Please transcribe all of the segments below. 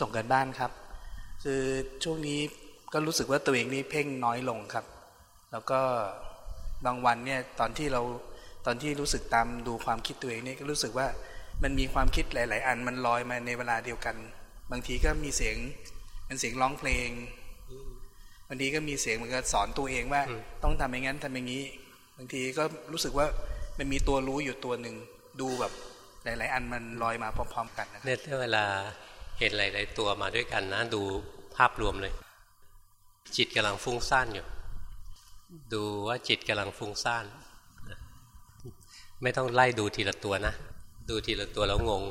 ส่งกันบ้านครับ คือช่วงนี้ก็รู้สึกว่าตัวเองนี่เพ่งน้อยลงครับ แล้วก็บางวันเนี่ยตอนที่เราตอนที่รู้สึกตามดูความคิดตัวเองนี่ก็รู้สึกว่ามันมีความคิดหลาย ๆ อันมันลอยมาในเวลาเดียวกัน บางทีก็มีเสียงเป็นเสียงร้องเพลงบางทีก็มีเสียงเหมือนกับสอนตัวเองว่า ต้องทำอย่างนั้นทำอย่างนี้ บางทีก็รู้สึกว่ามันมีตัวรู้อยู่ตัวหนึ่งดูแบบหลาย ๆ อันมันลอยมาพร้อม ๆ กันนะเนี่ยเวลา เห็นหลายๆตัวมาด้วยกันนะ ดูภาพรวมเลย จิตกำลังฟุ้งซ่านอยู่ ดูว่าจิตกำลังฟุ้งซ่านไม่ต้องไล่ดูทีละตัวนะ ดูทีละตัวแล้วงง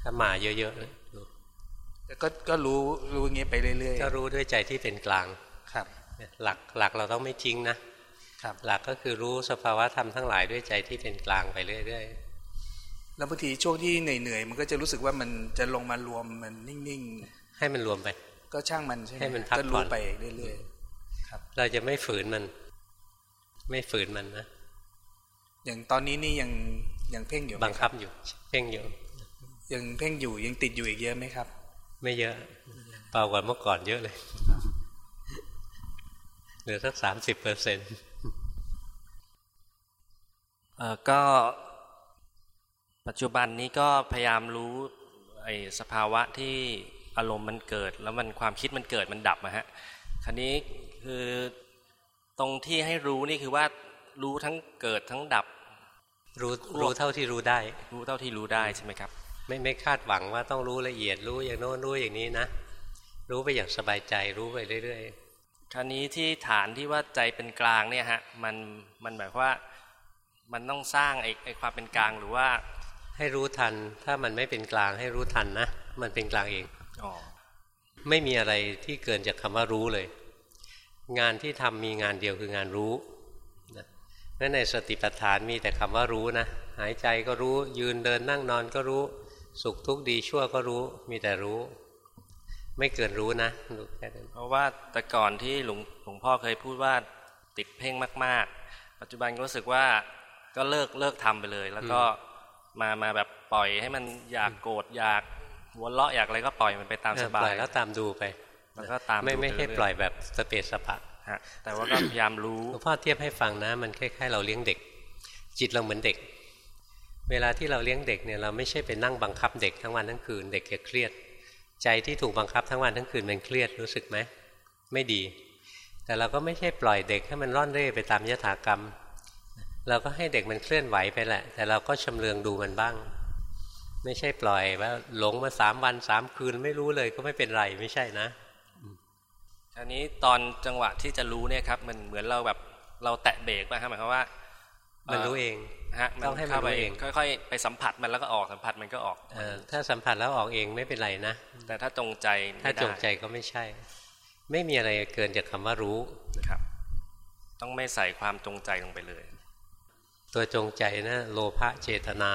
ถ้ามาเยอะๆแต่ก็ก็รู้รู้อย่างเงี้ยไปเรื่อยๆก็รู้ด้วยใจที่เป็นกลางครับ หลักหลักเราต้องไม่ทิ้งนะครับ หลักก็คือรู้สภาวะธรรมทั้งหลายด้วยใจที่เป็นกลางไปเรื่อยๆ แล้วบางทีช่วงที่เหนื่อยๆมันก็จะรู้สึกว่ามันจะลงมารวมมันนิ่งๆ ให้มันรวมไป ก็ช่างมันใช่ไหมให้มันพักผ่อนไปเรื่อยๆครับ เราจะไม่ฝืนมัน ไม่ฝืนมันนะอย่างตอนนี้นี่ยังยังเพ่งอยู่บังคับอยู่ เพ่งอยู่ ยังเพ่งอยู่ยังติดอยู่อีกเยอะไหมครับ ไม่เยอะเบากว่าเมื่อก่อนเยอะเลยเหลือสักสามสิบเปอร์เซ็นต์ก็ ปัจจุบันนี้ก็พยายามรู้ไอ้สภาวะที่อารมณ์มันเกิด แล้วมันความคิดมันเกิดมันดับนะฮะคราวนี้คือตรงที่ให้รู้นี่คือว่ารู้ทั้งเกิดทั้งดับ รู้รู้เท่าที่รู้ได้ รู้เท่าที่รู้ได้ใช่ไหมครับ ไม่ไม่คาดหวังว่าต้องรู้ละเอียดรู้อย่างโน้นรู้อย่างนี้นะรู้ไปอย่างสบายใจรู้ไปเรื่อยๆคราวนี้ที่ฐานที่ว่าใจเป็นกลางเนี่ยฮะมันมันหมายว่ามันต้องสร้างไอ้ไอ้ความเป็นกลางหรือว่า ให้รู้ทัน ถ้ามันไม่เป็นกลางให้รู้ทันนะ มันเป็นกลางเองอไม่มีอะไรที่เกินจากคำว่ารู้เลย งานที่ทำมีงานเดียวคืองานรู้นั่นในสติปัฏฐานมีแต่คำว่ารู้นะหายใจก็รู้ยืนเดินนั่งนอนก็รู้ สุขทุกข์ดีชั่วก็รู้ มีแต่รู้ ไม่เกินรู้นะรู้แค่นั้นเพราะว่าแต่ก่อนที่หลวงหลวงพ่อเคยพูดว่าติดเพ่งมาก ๆ ปัจจุบันก็รู้สึกว่าก็เลิกเลิกทำไปเลย แล้วก็ มามาแบบปล่อยให้มันอยากโกรธอยากหัวเราะอยากอะไรก็ปล่อยมันไปตามสบายแล้วตามดูไปแล้วก็ตามไม่ไม่ให้ปล่อยแบบสเปสสปะฮะแต่ว่าก็พยายามรู้หลวงพ่อเทียบให้ฟังนะมันคล้ายๆเราเลี้ยงเด็ก จิตเราเหมือนเด็ก เวลาที่เราเลี้ยงเด็กเนี่ยเราไม่ใช่ไปนั่งบังคับเด็กทั้งวันทั้งคืนเด็กจะเครียด ใจที่ถูกบังคับทั้งวันทั้งคืนมันเครียดรู้สึกไหมไม่ดี แต่เราก็ไม่ใช่ปล่อยเด็กให้มันร่อนเร่ไปตามยถากรรม เราก็ให้เด็กมันเคลื่อนไหวไปแหละ แต่เราก็ชำเลืองดูมันบ้าง ไม่ใช่ปล่อยว่าหลงมาสามวันสามคืนไม่รู้เลยก็ไม่เป็นไรไม่ใช่นะอันนี้ตอนจังหวะที่จะรู้เนี่ยครับ มันเหมือนเราแบบเราแตะเบรกป่ะครับหมายความว่า มันรู้เองฮะต้องให้มันรู้เอง ค่อยๆ ไปสัมผัสมันแล้วก็ออกสัมผัสมันก็ออกอถ้าสัมผัสแล้วออกเองไม่เป็นไรนะแต่ถ้าจงใจถ้าจงใจก็ไม่ใช่ ไม่มีอะไรเกินจากคาว่ารู้นะครับ ต้องไม่ใส่ความจงใจลงไปเลย ตัวจงใจนะโลภะเจตนา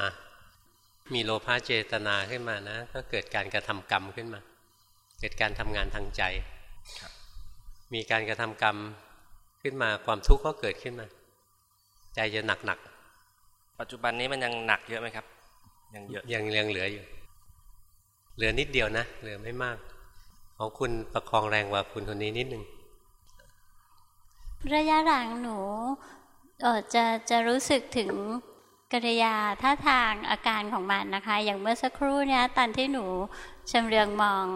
มีโลภะเจตนาขึ้นมานะ ก็เกิดการกระทำกรรมขึ้นมา เกิดการทำงานทางใจ มีการกระทำกรรมขึ้นมาความทุกข์ก็เกิดขึ้นมา ใจจะหนักหนักปัจจุบันนี้มันยังหนักเยอะไหมครับ ยังเยอะยังยังเหลืออยู่ เหลือนิดเดียวนะเหลือไม่มาก ของคุณประคองแรงกว่าคุณคนนี้นิดนึงระยะหลังหนู เออจะจะรู้สึกถึงกิริยาท่าทางอาการของมันนะคะ อย่างเมื่อสักครู่เนี้ยตอนที่หนูชำเลืองมอง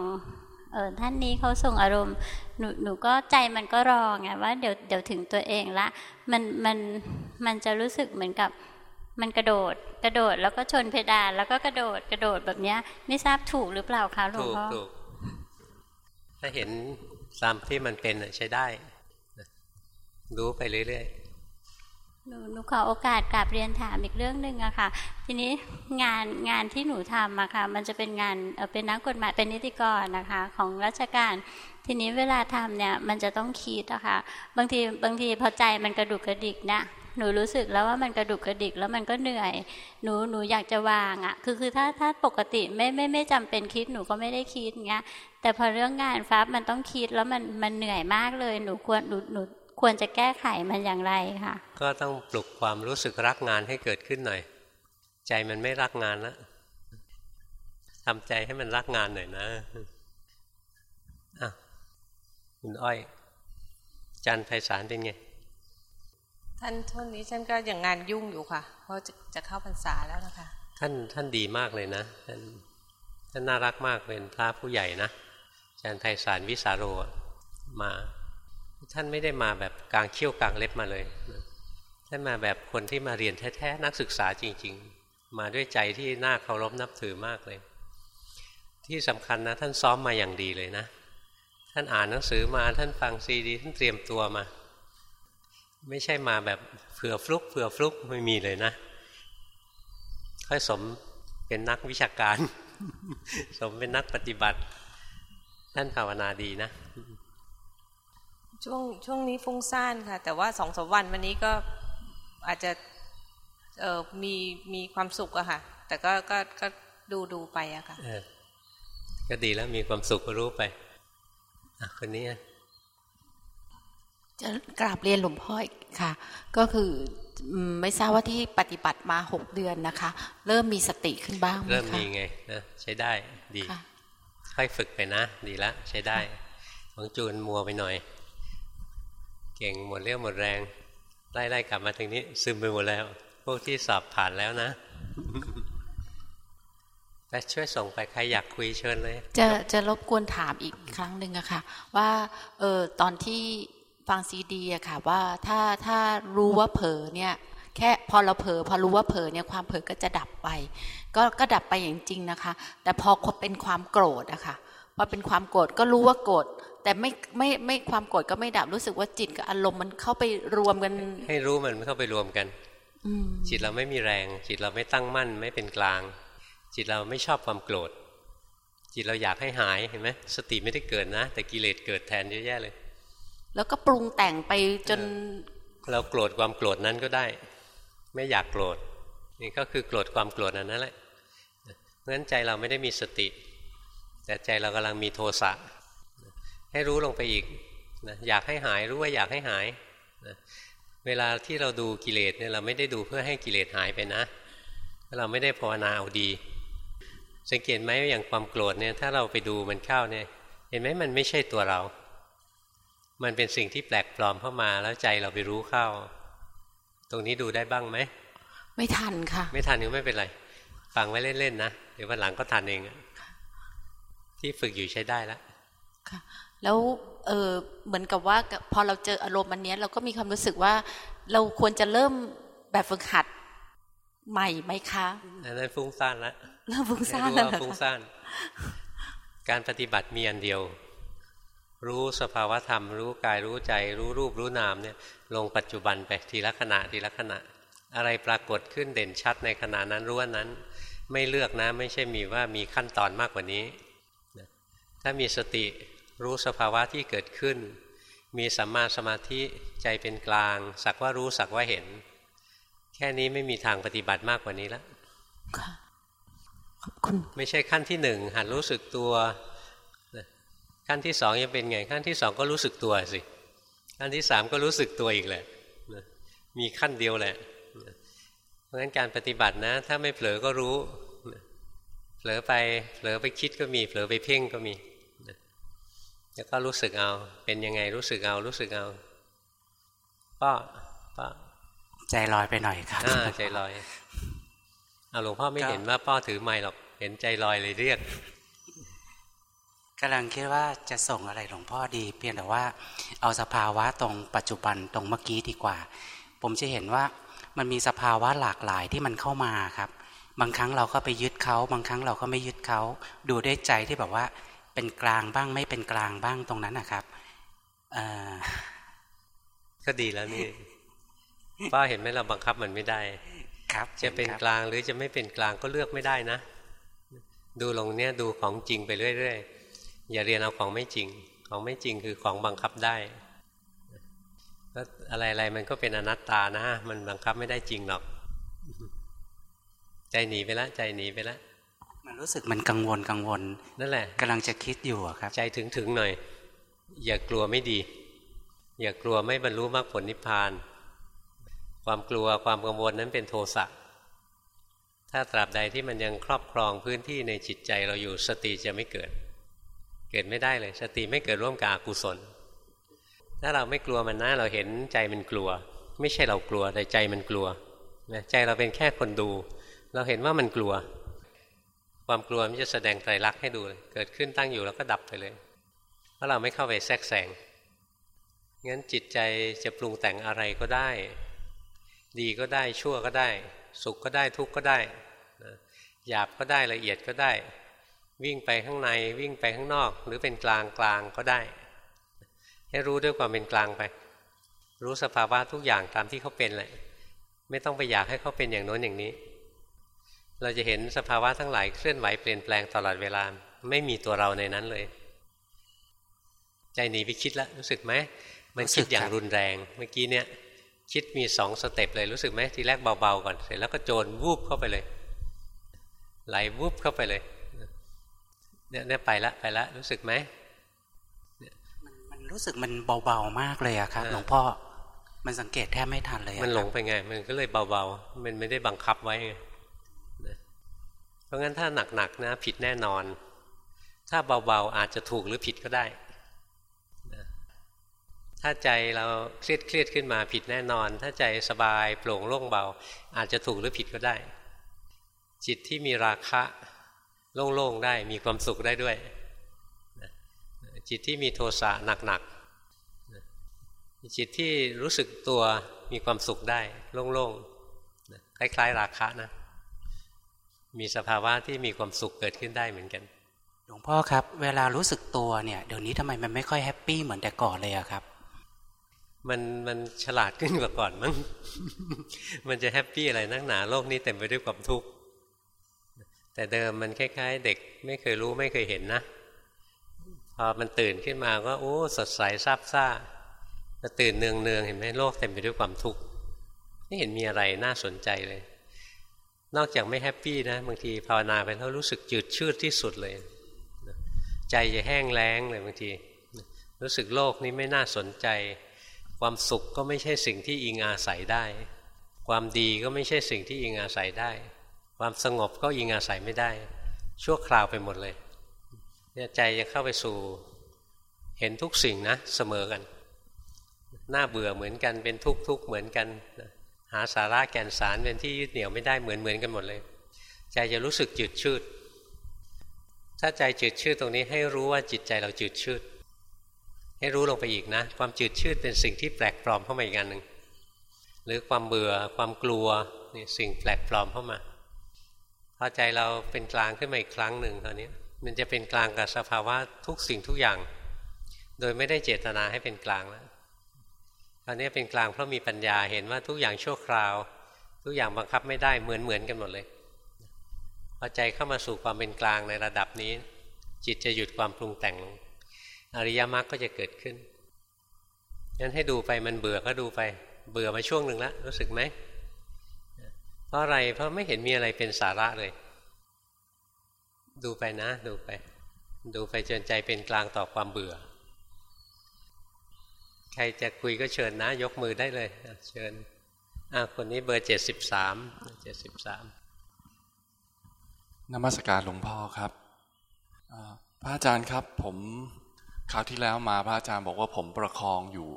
เออท่านนี้เขาส่งอารมณ์หนูหนูก็ใจมันก็รอไงว่าเดี๋ยวเดี๋ยวถึงตัวเองละมันมันมันจะรู้สึกเหมือนกับมันกระโดดกระโดดแล้วก็ชนเพดาน แล้วก็กระโดดกระโดดแบบเนี้ย ไม่ทราบถูกหรือเปล่าคะหลวงพ่อถูกถ้าเห็นตามที่มันเป็นใช้ได้ รู้ไปเรื่อยๆ หนูหนูขอโอกาสกลับเรียนถามอีกเรื่องหนึ่งอะค่ะ ทีนี้งานงานที่หนูทำอะค่ะ มันจะเป็นงานเป็นนักกฎหมายเป็นนิติกรนะคะ ของราชการ ทีนี้เวลาทำเนี่ยมันจะต้องคิดอะค่ะ บางทีบางทีพอใจมันกระดุกกระดิกนะหนูรู้สึกแล้วว่ามันกระดุกกระดิกแล้วมันก็เหนื่อย หนูหนูอยากจะวางอะคือคือถ้าถ้าปกติไม่ไม่ไม่จำเป็นคิดหนูก็ไม่ได้คิดเงี้ยแต่พอเรื่องงานฟ้ามันต้องคิดแล้วมันมันเหนื่อยมากเลย หนูควรหนูหนู ควรจะแก้ไขมันอย่างไรคะก็ต้องปลุกความรู้สึกรักงานให้เกิดขึ้นหน่อย ใจมันไม่รักงานแล้วทำใจให้มันรักงานหน่อยนะคุณอ้อย จันไพศาลเป็นไง ท่านท่านนี้ฉันก็อย่างงานยุ่งอยู่ค่ะ เพราะจะจะเข้าพรรษาแล้วนะคะ ท่านท่านดีมากเลยนะ ท่านท่านน่ารักมากเป็นพระผู้ใหญ่นะอาจารย์ไพศาลวิสาโรมา ท่านไม่ได้มาแบบกลางเขี้ยวกลางเล็บมาเลยท่านมาแบบคนที่มาเรียนแท้ๆนักศึกษาจริง ๆ มาด้วยใจที่น่าเคารพนับถือมากเลย ที่สำคัญนะ ท่านซ้อมมาอย่างดีเลยนะ ท่านอ่านหนังสือมาท่านฟังซีดี ท่านเตรียมตัวมา ไม่ใช่มาแบบเผื่อฟลุกเผื่อฟลุกไม่มีเลยนะ ค่อยสมเป็นนักวิชาการ สมเป็นนักปฏิบัติ ท่านภาวนาดีนะ ช่วงช่วงนี้ฟุ้งซ่านค่ะ แต่ว่าสองสามวันวันนี้ก็อาจจะเออมีมีความสุขอะค่ะ แต่ก็ก็ก็ดูดูไปอะค่ะเออก็ดีแล้วมีความสุขก็รู้ไปอะคนนี้อะจะกราบเรียนหลวงพ่ออีกค่ะ ก็คืออืมไม่ทราบว่าที่ปฏิบัติมาหกเดือนนะคะ เริ่มมีสติขึ้นบ้างไหมคะเริ่มมีไงนะใช้ได้ดีค่ะค่อยฝึกไปนะ ดีละใช้ได้ของจูนมัวไปหน่อย เก่งหมดเรี่ยวหมดแรง ไล่ๆกลับมาถึงนี้ ซึมไปหมดแล้ว พวกที่สอบผ่านแล้วนะไปช่วยส่งไปใครอยากคุยเชิญเลย จะจะรบกวนถามอีกครั้งหนึ่งอะค่ะ ว่าเออตอนที่ฟังซีดีอะค่ะ ว่าถ้าถ้ารู้ว่าเผลอเนี่ย แค่พอเราเผลอพอรู้ว่าเผลอเนี่ยความเผลอก็จะดับไป ก็ก็ดับไปอย่างจริงนะคะ แต่พอเป็นความโกรธอะค่ะพอเป็นความโกรธก็รู้ว่าโกรธ แต่ไม่ไม่ไม่ความโกรธก็ไม่ดับรู้สึกว่าจิตกับอารมณ์มันเข้าไปรวมกัน ให้รู้มันไม่เข้าไปรวมกันอืมจิตเราไม่มีแรง จิตเราไม่ตั้งมั่นไม่เป็นกลาง จิตเราไม่ชอบความโกรธ จิตเราอยากให้หายเห็นไหมสติไม่ได้เกิดนะ แต่กิเลสเกิดแทนเยอะแยะเลย แล้วก็ปรุงแต่งไปจน เราโกรธความโกรธนั้นก็ได้ ไม่อยากโกรธนี่ก็คือโกรธความโกรธอันนั้นแหละเพราะฉะนั้นใจเราไม่ได้มีสติ แต่ใจเรากำลังมีโทสะ ให้รู้ลงไปอีกนะอยากให้หายรู้ว่าอยากให้หายนะเวลาที่เราดูกิเลสเนี่ยเราไม่ได้ดูเพื่อให้กิเลสหายไปนะเราไม่ได้ภาวนาเอาดี สังเกตไหมว่าอย่างความโกรธเนี่ยถ้าเราไปดูมันเข้าเนี่ย เห็นไหมมันไม่ใช่ตัวเรา มันเป็นสิ่งที่แปลกปลอมเข้ามาแล้วใจเราไปรู้เข้า ตรงนี้ดูได้บ้างไหมไม่ทันค่ะ ไม่ทันก็ไม่เป็นไรฟังไว้เล่นๆนะเดี๋ยววันหลังก็ทันเองอะที่ฝึกอยู่ใช้ได้แล้วค่ะ แล้วเออเหมือนกับว่าพอเราเจออารมณ์อันเนี้ยเราก็มีความรู้สึกว่า เราควรจะเริ่มแบบฝึกหัดใหม่ไหมคะอันนั้นฟุ้งซ่านแล้วเริ่มฟุ้งซ่านรู้แล้วว่าเหรอฟุ้งคะซ่านการปฏิบัติมีอันเดียว รู้สภาวธรรม รู้กายรู้ใจ รู้รูปรู้นามเนี่ย ลงปัจจุบันไปทีละขณะทีละขณะ อะไรปรากฏขึ้นเด่นชัดในขณะนั้นรู้ว่านั้น ไม่เลือกนะ ไม่ใช่มีว่ามีขั้นตอนมากกว่านี้นะถ้ามีสติ รู้สภาวะที่เกิดขึ้น มีสัมมาสมาธิใจเป็นกลาง สักว่ารู้สักว่าเห็น แค่นี้ไม่มีทางปฏิบัติมากกว่านี้แล้วค่ะขอบคุณไม่ใช่ขั้นที่หนึ่งหัดรู้สึกตัวนะขั้นที่สองยังเป็นไง ขั้นที่สองก็รู้สึกตัวสิ ขั้นที่สามก็รู้สึกตัวอีกแหละนะมีขั้นเดียวแหละนะเพราะฉะนั้นการปฏิบัตินะ ถ้าไม่เผลอก็รู้นะเผลอไป เผลอไปคิดก็มี เผลอไปเพ่งก็มีนะ แล้วก็รู้สึกเอา เป็นยังไงรู้สึกเอารู้สึกเอาป้าป้าใจลอยไปหน่อยครับอ่าใจลอยเอาหลวงพ่อไม่เห็นว่าป้อถือไม้หรอกเห็นใจลอยเลยเรียกกำลังคิดว่าจะส่งอะไรหลวงพ่อดีเพียงแต่ว่า เอาสภาวะตรงปัจจุบันตรงเมื่อกี้ดีกว่า ผมจะเห็นว่ามันมีสภาวะหลากหลายที่มันเข้ามาครับ บางครั้งเราก็ไปยึดเขา บางครั้งเราก็ไม่ยึดเขา ดูด้วยใจที่แบบว่า เป็นกลางบ้างไม่เป็นกลางบ้างตรงนั้นนะครับเอ่อก็ดีแล้วนี่ป้าเห็นไหมเราบังคับมันไม่ได้ ครับ จะเป็นครับกลางหรือจะไม่เป็นกลางก็เลือกไม่ได้นะ ดูลงเนี้ยดูของจริงไปเรื่อยๆอย่าเรียนเอาของไม่จริง ของไม่จริงคือของบังคับได้แล้วอะไรๆมันก็เป็นอนัตตานะ มันบังคับไม่ได้จริงหรอก ใจหนีไปแล้วใจหนีไปแล้ว มันรู้สึกมันกังวลกังวล นั่นแหละกำลังจะคิดอยู่อะครับ ใจถึงถึงหน่อย อย่ากลัวไม่ดี อย่ากลัวไม่บรรลุมรรคผลนิพพาน ความกลัวความกังวลนั้นเป็นโทสะถ้าตราบใดที่มันยังครอบครองพื้นที่ในจิตใจเราอยู่สติจะไม่เกิด เกิดไม่ได้เลย สติไม่เกิดร่วมกับอกุศล ถ้าเราไม่กลัวมันนะเราเห็นใจมันกลัว ไม่ใช่เรากลัวแต่ใจมันกลัวใจเราเป็นแค่คนดู เราเห็นว่ามันกลัว ความกลัวมันจะแสดงไตรลักษณ์ให้ดู เกิดขึ้นตั้งอยู่แล้วก็ดับไปเลย เพราะเราไม่เข้าไปแทรกแซงงั้นจิตใจจะปรุงแต่งอะไรก็ได้ ดีก็ได้ชั่วก็ได้ สุขก็ได้ทุกข์ก็ได้หยาบก็ได้ละเอียดก็ได้ วิ่งไปข้างในวิ่งไปข้างนอก หรือเป็นกลางกลางก็ได้ ให้รู้ด้วยความเป็นกลางไป รู้สภาวะทุกอย่างตามที่เขาเป็นเลยไม่ต้องไปอยากให้เขาเป็นอย่างโน้นอย่างนี้ เราจะเห็นสภาวะทั้งหลายเคลื่อนไหวเปลี่ยนแปลงตลอดเวลา ไม่มีตัวเราในนั้นเลย ใจหนีไปคิดแล้วรู้สึกไหมมันคิดอย่างรุนแรงเมื่อกี้เนี่ย คิดมีสองสเต็ปเลยรู้สึกไหมทีแรกเบาๆก่อนเสร็จแล้วก็โจรวูบเข้าไปเลย ไหลวูบเข้าไปเลยเนี่ยเนี่ยไปละไปละรู้สึกไหมมันมันรู้สึกมันเบาๆมากเลยอะครับหลวงพ่อมันสังเกตแทบไม่ทันเลยมันหลงไปไง มันก็เลยเบาๆมันไม่ได้บังคับไว้ไงเพ ราะงั้นถ้าหนักๆนะ ผิดแน่นอน ถ้าเบาๆอาจจะถูกหรือผิดก็ได้ ถ้าใจเราเครียดเครียดขึ้นมาผิดแน่นอน ถ้าใจสบายโปร่งโล่งเบา อาจจะถูกหรือผิดก็ได้ จิตที่มีราคะโล่งๆได้มีความสุขได้ด้วย จิตที่มีโทสะหนักๆจิตที่รู้สึกตัวมีความสุขได้ โล่งๆคล้ายๆ ราคะนะ มีสภาวะที่มีความสุขเกิดขึ้นได้เหมือนกัน หลวงพ่อครับ เวลารู้สึกตัวเนี่ยเดี๋ยวนี้ทำไมมันไม่ค่อยแฮปปี้เหมือนแต่ก่อนเลยอะครับ มันมันฉลาดขึ้นกว่าก่อนมั้งมันจะแฮปปี้อะไรนักหนาโลกนี้เต็มไปด้วยความทุกข์แต่เดิมมันคล้ายๆ เด็กไม่เคยรู้ไม่เคยเห็นนะ พอมันตื่นขึ้นมาก็โอ้สดใสซาบซ่าแต่ตื่นเนืองเนืองเห็นไหมโลกเต็มไปด้วยความทุกข์ไม่เห็นมีอะไรน่าสนใจเลย นอกจากไม่แฮปปี้นะบางทีภาวนาไปแล้วรู้สึกจืดชืดที่สุดเลย ใจจะแห้งแล้งเลยบางที รู้สึกโลกนี้ไม่น่าสนใจ ความสุขก็ไม่ใช่สิ่งที่อิงอาศัยได้ ความดีก็ไม่ใช่สิ่งที่อิงอาศัยได้ ความสงบก็อิงอาศัยไม่ได้ ชั่วคราวไปหมดเลยเนี่ยใจจะเข้าไปสู่เห็นทุกสิ่งนะเสมอกันหน้าเบื่อเหมือนกันเป็นทุกทุกเหมือนกัน หาสาระแก่นสารเป็นที่ยึดเหนี่ยวไม่ได้เหมือนเหมือนกันหมดเลย ใจจะรู้สึกจืดชืด ถ้าใจจืดชืดตรงนี้ให้รู้ว่าจิตใจเราจืดชืด ให้รู้ลงไปอีกนะ ความจืดชืดเป็นสิ่งที่แปลกปลอมเข้ามาอีกอันหนึ่งหรือความเบื่อความกลัวนี่สิ่งแปลกปลอมเข้ามาพอใจเราเป็นกลางขึ้นมาอีกครั้งหนึ่งตอนนี้มันจะเป็นกลางกับสภาวะทุกสิ่งทุกอย่าง โดยไม่ได้เจตนาให้เป็นกลางแล้ว ตอนนี้เป็นกลางเพราะมีปัญญาเห็นว่าทุกอย่างชั่วคราว ทุกอย่างบังคับไม่ได้เหมือนเหมือนกันหมดเลยพอใจเข้ามาสู่ความเป็นกลางในระดับนี้ จิตจะหยุดความปรุงแต่งลงอริยมรรคก็จะเกิดขึ้นงั้นให้ดูไปมันเบื่อก็ดูไป เบื่อมาช่วงหนึ่งแล้วรู้สึกไหมเพราะอะไรเพราะไม่เห็นมีอะไรเป็นสาระเลย ดูไปนะ ดูไป ดูไปจนใจเป็นกลางต่อความเบื่อ ใครจะคุยก็เชิญนะ ยกมือได้เลยเชิญอ่าคนนี้เบอร์เจ็ดสิบสามเจ็ดสิบสามนมัสการหลวงพ่อครับพระอาจารย์ครับ ผมคราวที่แล้วมาพระอาจารย์บอกว่าผมประคองอยู่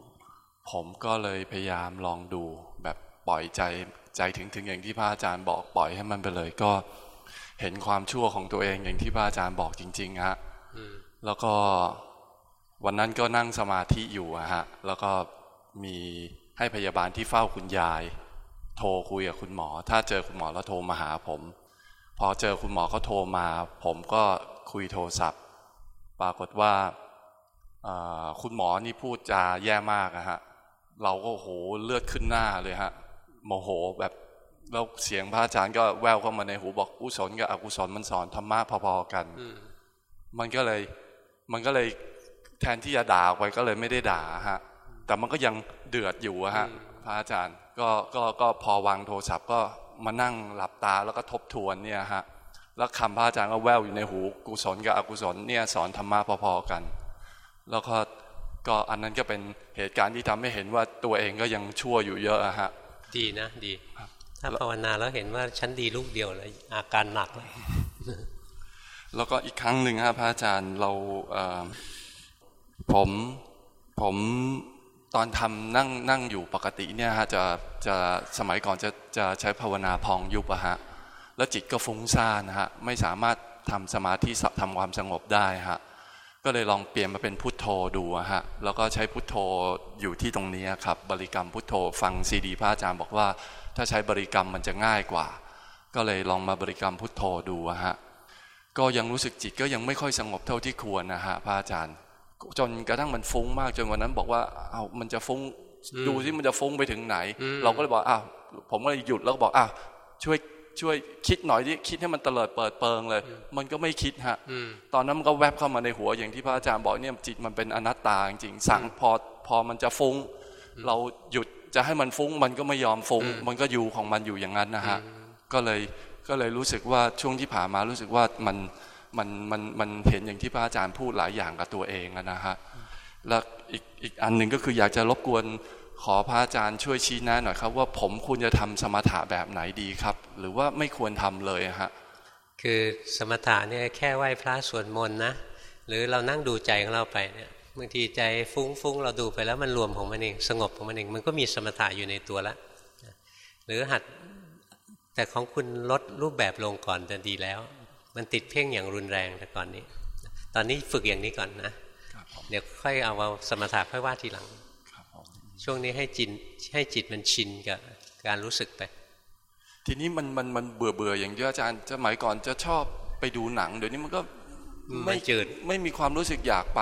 ผมก็เลยพยายามลองดู แบบปล่อยใจใจถึงถึงอย่างที่พระอาจารย์บอกปล่อยให้มันไปเลย ก็เห็นความชั่วของตัวเองอย่างที่พระอาจารย์บอกจริง ๆ ฮะแล้วก็ วันนั้นก็นั่งสมาธิอยู่อะฮะ แล้วก็มีให้พยาบาลที่เฝ้าคุณยาย โทรคุยกับคุณหมอ ถ้าเจอคุณหมอแล้วโทรมาหาผม พอเจอคุณหมอเขาโทรมา ผมก็คุยโทรศัพท์ ปรากฏว่าคุณหมอนี่พูดจาแย่มากอะฮะ เราก็โหเลือดขึ้นหน้าเลยฮะ โมโหแบบแล้วเสียงพระอาจารย์ก็แววเข้ามาในหูบอกกุศลกับอกุศลมันสอนธรรมะพอๆกัน มันก็เลยมันก็เลย แทนที่จะด่าไปก็เลยไม่ได้ด่าฮะแต่มันก็ยังเดือดอยู่ฮะพระอาจารย์ก็ก็ก็พอวางโทรศัพท์ก็มานั่งหลับตาแล้วก็ทบทวนเนี่ยฮะแล้วคำพระอาจารย์ก็แววอยู่ในหูกุศลกับอกุศลเนี่ยสอนธรรมะพอๆกัน แล้วก็ก็อันนั้นก็เป็นเหตุการณ์ที่ทำให้เห็นว่าตัวเองก็ยังชั่วอยู่เยอะฮะดีนะดี ถ้าภาวนาแล้วเห็นว่าฉันดีลูกเดียวเลยอาการหนักเลยแล้วก็อีกครั้งหนึ่งครับพระอาจารย์เรา ผมผมตอนทำนั่งนั่งอยู่ปกติเนี่ยฮะจะจะสมัยก่อนจะจะใช้ภาวนาพองยุบอะฮะแล้วจิตก็ฟุ้งซ่านฮะไม่สามารถทำสมาธิทำความสงบได้ฮะก็เลยลองเปลี่ยนมาเป็นพุทโธดูฮะแล้วก็ใช้พุทโธอยู่ที่ตรงนี้ครับบริกรรมพุทโธฟังซีดีพระอาจารย์บอกว่า ถ้าใช้บริกรรมมันจะง่ายกว่า ก็เลยลองมาบริกรรมพุทโธดูฮะก็ยังรู้สึกจิตก็ยังไม่ค่อยสงบเท่าที่ควรนะฮะพระอาจารย์ จนกระทั่งมันฟุ้งมากจนวันนั้นบอกว่าเอามันจะฟุ้งดูที่มันจะฟุ้งไปถึงไหน เราก็เลยบอกอ้าวผมก็เลยหยุดแล้วก็บอกอ้าวช่วยช่วยคิดหน่อยดิคิดให้มันเตลิดเปิดเปิงเลย มันก็ไม่คิดฮะตอนนั้นมันก็แวบเข้ามาในหัวอย่างที่พระอาจารย์บอกเนี่ยจิตมันเป็นอนัตตาจริงๆสั่งพอพอมันจะฟุ้ง เราหยุดจะให้มันฟุ้ง มันก็ไม่ยอมฟุ้ง มันก็อยู่ของมันอยู่อย่างนั้นนะฮะก็เลยก็เลยรู้สึกว่าช่วงที่ผ่านมารู้สึกว่ามัน มันมันมันเห็นอย่างที่พระอาจารย์พูดหลายอย่างกับตัวเองนะฮะแล้วอีกอีกอันหนึ่งก็คืออยากจะรบกวนขอพระอาจารย์ช่วยชี้แนะหน่อยครับ ว่าผมควรจะทำสมถะแบบไหนดีครับ หรือว่าไม่ควรทำเลยฮะคือสมถะเนี่ยแค่ไหว้พระสวดมนต์นะหรือเรานั่งดูใจของเราไปเนี่ยบางทีใจฟุ้งฟุ้งเราดูไปแล้วมันรวมของมันเองสงบของมันเอง มันก็มีสมถะอยู่ในตัวแล้วหรือหัดแต่ของคุณลดรูปแบบลงก่อนจะดีแล้ว มันติดเพ่งอย่างรุนแรงแต่ก่อนนี้ ตอนนี้ฝึกอย่างนี้ก่อนนะเดี๋ยวค่อยเอาเอาสมถะค่อยว่าทีหลังช่วงนี้ให้จินให้จิตมันชินกับการรู้สึกไป ทีนี้มันมันมันเบื่อเบื่ออย่างที่อาจารย์สมัยก่อนจะชอบไปดูหนัง เดี๋ยวนี้มันก็ไม่จืดไม่มีความรู้สึกอยากไป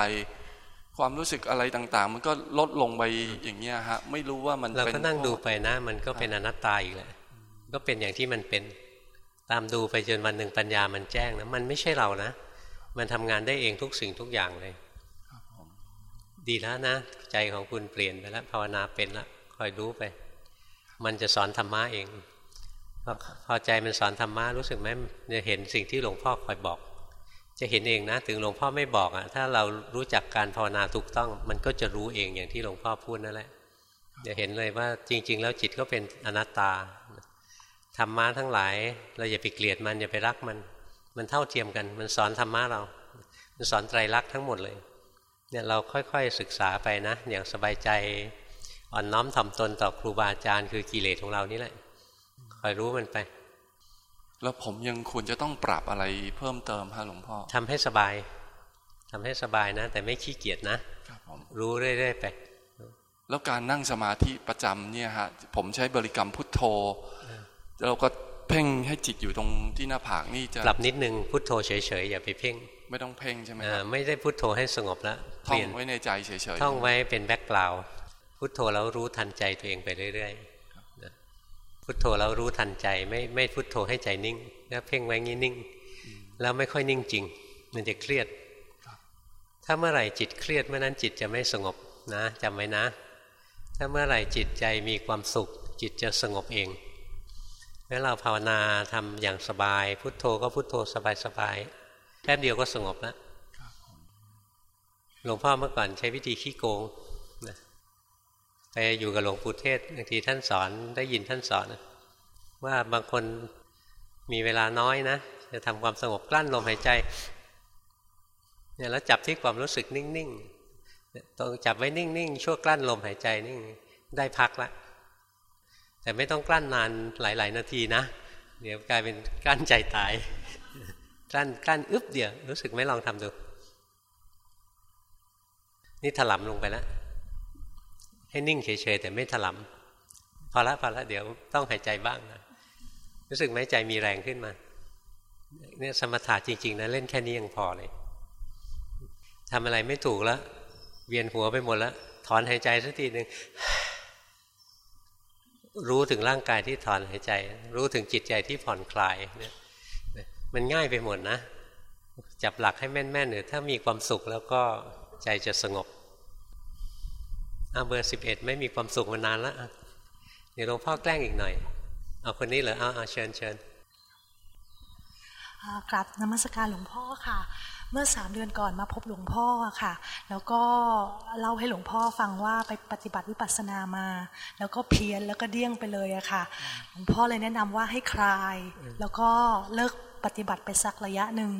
ความรู้สึกอะไรต่าง ๆ มันก็ลดลงไปอย่างเงี้ยฮะ ไม่รู้ว่ามันเราก็นั่งดูไปนะ มันก็เป็นอนัตตาอีกแหละก็เป็นอย่างที่มันเป็น ตามดูไปจนวันหนึ่งปัญญามันแจ้งนะมันไม่ใช่เรานะ มันทำงานได้เองทุกสิ่งทุกอย่างเลยดีแล้วนะ ใจของคุณเปลี่ยนไปแล้วภาวนาเป็นแล้วคอยรู้ไป มันจะสอนธรรมะเองพอใจมันสอนธรรมะรู้สึกไหมจะเห็นสิ่งที่หลวงพ่อคอยบอก จะเห็นเองนะ ถึงหลวงพ่อไม่บอกอะถ้าเรารู้จักการภาวนาถูกต้อง มันก็จะรู้เองอย่างที่หลวงพ่อพูดนั่นแหละจะเห็นเลยว่าจริง ๆ แล้วจิตก็เป็นอนัตตา ธรรมะทั้งหลาย เราอย่าไปเกลียดมันอย่าไปรักมัน มันเท่าเทียมกัน มันสอนธรรมะเรา มันสอนไตรลักษณ์ทั้งหมดเลยเนี่ยเราค่อยๆศึกษาไปนะ อย่างสบายใจอ่อนน้อมถ่อมตนต่อครูบาอาจารย์คือกิเลสของเรานี่แหละคอยรู้มันไป แล้วผมยังควรจะต้องปรับอะไรเพิ่มเติมฮะหลวงพ่อทำให้สบายทำให้สบายนะ แต่ไม่ขี้เกียจนะรู้เรื่อยๆไป แล้วการนั่งสมาธิประจำเนี่ยฮะผมใช้บริกรรมพุทโธ เราก็เพ่งให้จิตอยู่ตรงที่หน้าผากนี่จะปรับนิดนึงพุทโธเฉยๆอย่าไปเพ่ง ไม่ต้องเพ่งใช่ไหมครับไม่ได้พุทโธให้สงบแล้วท่องไว้ในใจเฉยๆท่องไว้เป็นแบ็กกราวพุทโธแล้วรู้ทันใจตัวเองไปเรื่อยๆพุทโธแล้วรู้ทันใจไม่ไม่พุทโธให้ใจนิ่งแล้วเพ่งไว้งี้นิ่ง แล้วไม่ค่อยนิ่งจริง มันจะเครียด ถ้าเมื่อไหร่จิตเครียดเมื่อนั้นจิตจะไม่สงบนะจำไว้นะ ถ้าเมื่อไหร่จิตใจมีความสุข จิตจะสงบเอง เมื่อเราภาวนาทำอย่างสบาย พุทโธก็พุทโธสบายๆแป๊บเดียวก็สงบแล้วหลวงพ่อเมื่อก่อนใช้วิธีขี้โกงนะไปอยู่กับหลวงปู่เทศบางทีท่านสอนได้ยินท่านสอน ว่าบางคนมีเวลาน้อยนะจะทำความสงบกลั้นลมหายใจเนี่ยแล้วจับที่ความรู้สึกนิ่งๆต้องจับไว้นิ่งๆชั่วกลั้นลมหายใจนิ่งได้พักละ แต่ไม่ต้องกลั้นนานหลาย ๆ นาทีนะ เดี๋ยวกลายเป็นกลั้นใจตาย กลั้นกลั้นอึ๊บเดียวรู้สึกไหมลองทำดู นี่ถลำลงไปแล้ว ให้นิ่งเฉย ๆ แต่ไม่ถลำพอละพอละเดี๋ยวต้องหายใจบ้างนะรู้สึกไหมใจมีแรงขึ้นมา เนี่ยสมถะจริง ๆ นะเล่นแค่นี้ยังพอเลยทำอะไรไม่ถูกแล้ว เวียนหัวไปหมดแล้ว ถอนหายใจสักทีหนึ่ง รู้ถึงร่างกายที่ถอนหายใจ รู้ถึงจิตใจที่ผ่อนคลายเนี่ยมันง่ายไปหมดนะ จับหลักให้แม่นๆเนี่ยถ้ามีความสุขแล้วก็ใจจะสงบอาเบอร์สิบเอ็ดไม่มีความสุขมานานแล้วเดี๋ยวหลวงพ่อแกล้งอีกหน่อย เอาคนนี้เหรอเอาเอาเชิญเชิญกราบนมัสการหลวงพ่อค่ะ เมื่อสามเดือนก่อนมาพบหลวงพ่อค่ะ แล้วก็เล่าให้หลวงพ่อฟังว่าไปปฏิบัติวิปัสสนามา แล้วก็เพี้ยนแล้วก็เดี้ยงไปเลยอะค่ะ หลวงพ่อเลยแนะนำว่าให้คลาย แล้วก็เลิกปฏิบัติไปสักระยะหนึ่ง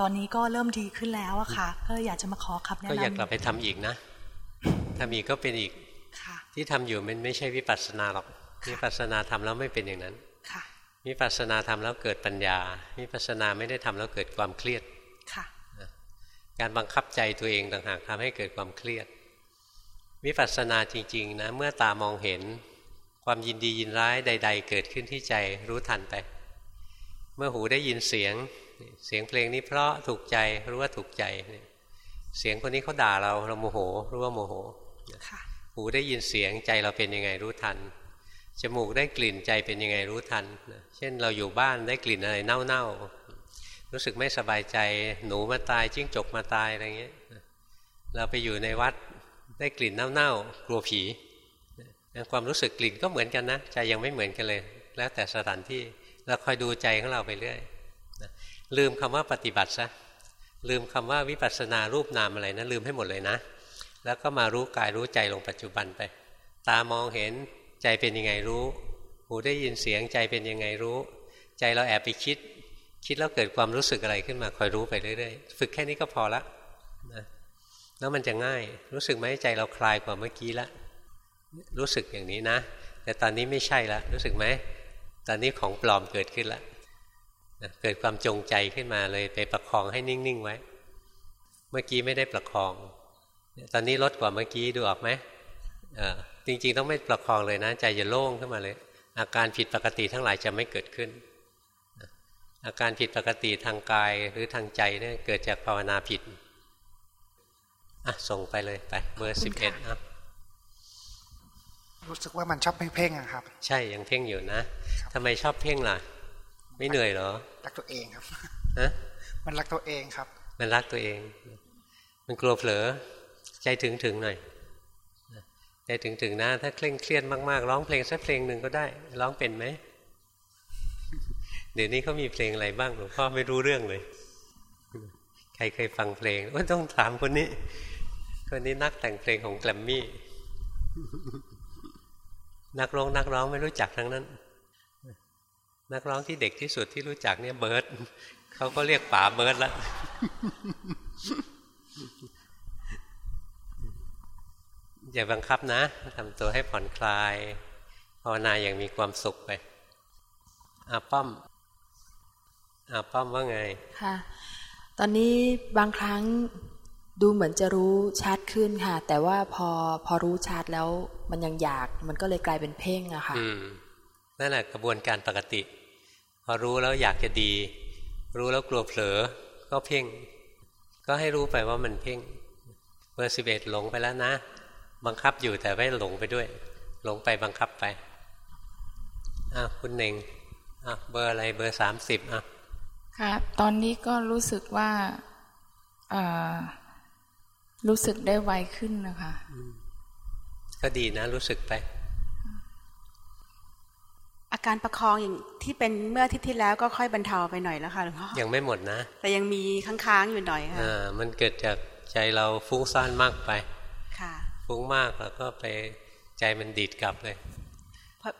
ตอนนี้ก็เริ่มดีขึ้นแล้วอะค่ะ ก็อยากจะมาขอคำแนะนำก็อยากกลับไปทำอีกนะถ้ามีก็เป็นอีกที่ทำอยู่มันไม่ใช่วิปัสสนาหรอกวิปัสสนาทำแล้วไม่เป็นอย่างนั้นวิปัสสนาทำแล้วเกิดปัญญาวิปัสสนาไม่ได้ทำแล้วเกิดความเครียด การบังคับใจตัวเองต่างหากทำให้เกิดความเครียดวิปัสสนาจริง ๆ นะ เมื่อตามองเห็นความยินดียินร้ายใด ๆ เกิดขึ้นที่ใจรู้ทันไป เมื่อหูได้ยินเสียง เสียงเพลงนี้เพราะถูกใจรู้ว่าถูกใจเสียงคนนี้เขาด่าเราเราโมโหรู้ว่าโมโหหูได้ยินเสียงใจเราเป็นยังไงรู้ทันจมูกได้กลิ่นใจเป็นยังไงรู้ทัน เช่นเราอยู่บ้านได้กลิ่นอะไรเน่าๆ รู้สึกไม่สบายใจ หนูมาตายจิ้งจกมาตายอะไรเงี้ยเราไปอยู่ในวัดได้กลิ่นเน่าๆกลัวผีความรู้สึกกลิ่นก็เหมือนกันนะใจยังไม่เหมือนกันเลย แล้วแต่สถานที่เราคอยดูใจของเราไปเรื่อยลืมคำว่าปฏิบัติซะลืมคำว่าวิปัสสนารูปนามอะไรนะลืมให้หมดเลยนะ แล้วก็มารู้กายรู้ใจลงปัจจุบันไป ตามองเห็นใจเป็นยังไงรู้ หูได้ยินเสียงใจเป็นยังไงรู้ ใจเราแอบไปคิด คิดแล้วเกิดความรู้สึกอะไรขึ้นมาคอยรู้ไปเรื่อยๆ ฝึกแค่นี้ก็พอละนะแล้วมันจะง่าย รู้สึกไหมใจเราคลายกว่าเมื่อกี้ละ รู้สึกอย่างนี้นะ แต่ตอนนี้ไม่ใช่ละ รู้สึกไหม ตอนนี้ของปลอมเกิดขึ้นละเกิดความจงใจขึ้นมาเลยไปประคองให้นิ่งๆไว้ เมื่อกี้ไม่ได้ประคอง ตอนนี้ลดกว่าเมื่อกี้ดูออกไหมจริงๆต้องไม่ประคองเลยนะ ใจจะโล่งขึ้นมาเลย อาการผิดปกติทั้งหลายจะไม่เกิดขึ้น อาการผิดปกติทางกายหรือทางใจเนี่ยเกิดจากภาวนาผิด อะ ส่งไปเลยไปเบอร์สิบเอ็ดอะรู้สึกว่ามันชอบเพ่งๆครับ ใช่ยังเพ่งอยู่นะทำไมชอบเพ่งล่ะ ไม่เหนื่อยเหรอ รักตัวเองครับฮะมันรักตัวเองครับ มันรักตัวเอง มันกลัวเผลอ ใจถึงถึงหน่อยใจถึงถึงนะ ถ้าเคร่งเครียดมากๆ ร้องเพลงสักเพลงหนึ่งก็ได้ ร้องเป็นไหม เดี๋ยวนี้เขามีเพลงอะไรบ้างหลวงพ่อไม่รู้เรื่องเลย ใครเคยฟังเพลงต้องถามคนนี้ คนนี้นักแต่งเพลงของแกลมมี่ นักร้องนักร้องไม่รู้จักทั้งนั้น นักร้องที่เด็กที่สุดที่รู้จักเนี่ยเบิร์ดเขาก็เรียกป๋าเบิร์ดล้วอย่าบังคับนะทำตัวให้ผ่อนคลายภาวนาอย่างมีความสุขไปอาป้อม อาป้อมว่าไงค่ะ ตอนนี้บางครั้งดูเหมือนจะรู้ชัดขึ้นค่ะ แต่ว่าพอพอรู้ชัดแล้วมันยังอยากมันก็เลยกลายเป็นเพ่งอะค่ะนั่นแหละกระบวนการปกติ พอรู้แล้วอยากจะดี รู้แล้วกลัวเผลอ ก็เพ่ง ก็ให้รู้ไปว่ามันเพ่งเบอร์สิบเอ็ดหลงไปแล้วนะ บังคับอยู่แต่ไม่หลงไปด้วย หลงไปบังคับไปอะคุณเน่งอะเบอร์อะไรเบอร์สามสิบอะ ค่ะตอนนี้ก็รู้สึกว่าอ่ารู้สึกได้ไวขึ้นนะคะ ก็ดีนะรู้สึกไป อาการประคองอย่างที่เป็นเมื่ออาทิตย์ที่แล้วก็ค่อยบรรเทาไปหน่อยแล้วค่ะหลวงพ่อยังไม่หมดนะ แต่ยังมีค้างๆอยู่หน่อยค่ะอ่ามันเกิดจากใจเราฟุ้งซ่านมากไป ค่ะ ฟุ้งมากแล้วก็ไปใจมันดีดกลับเลย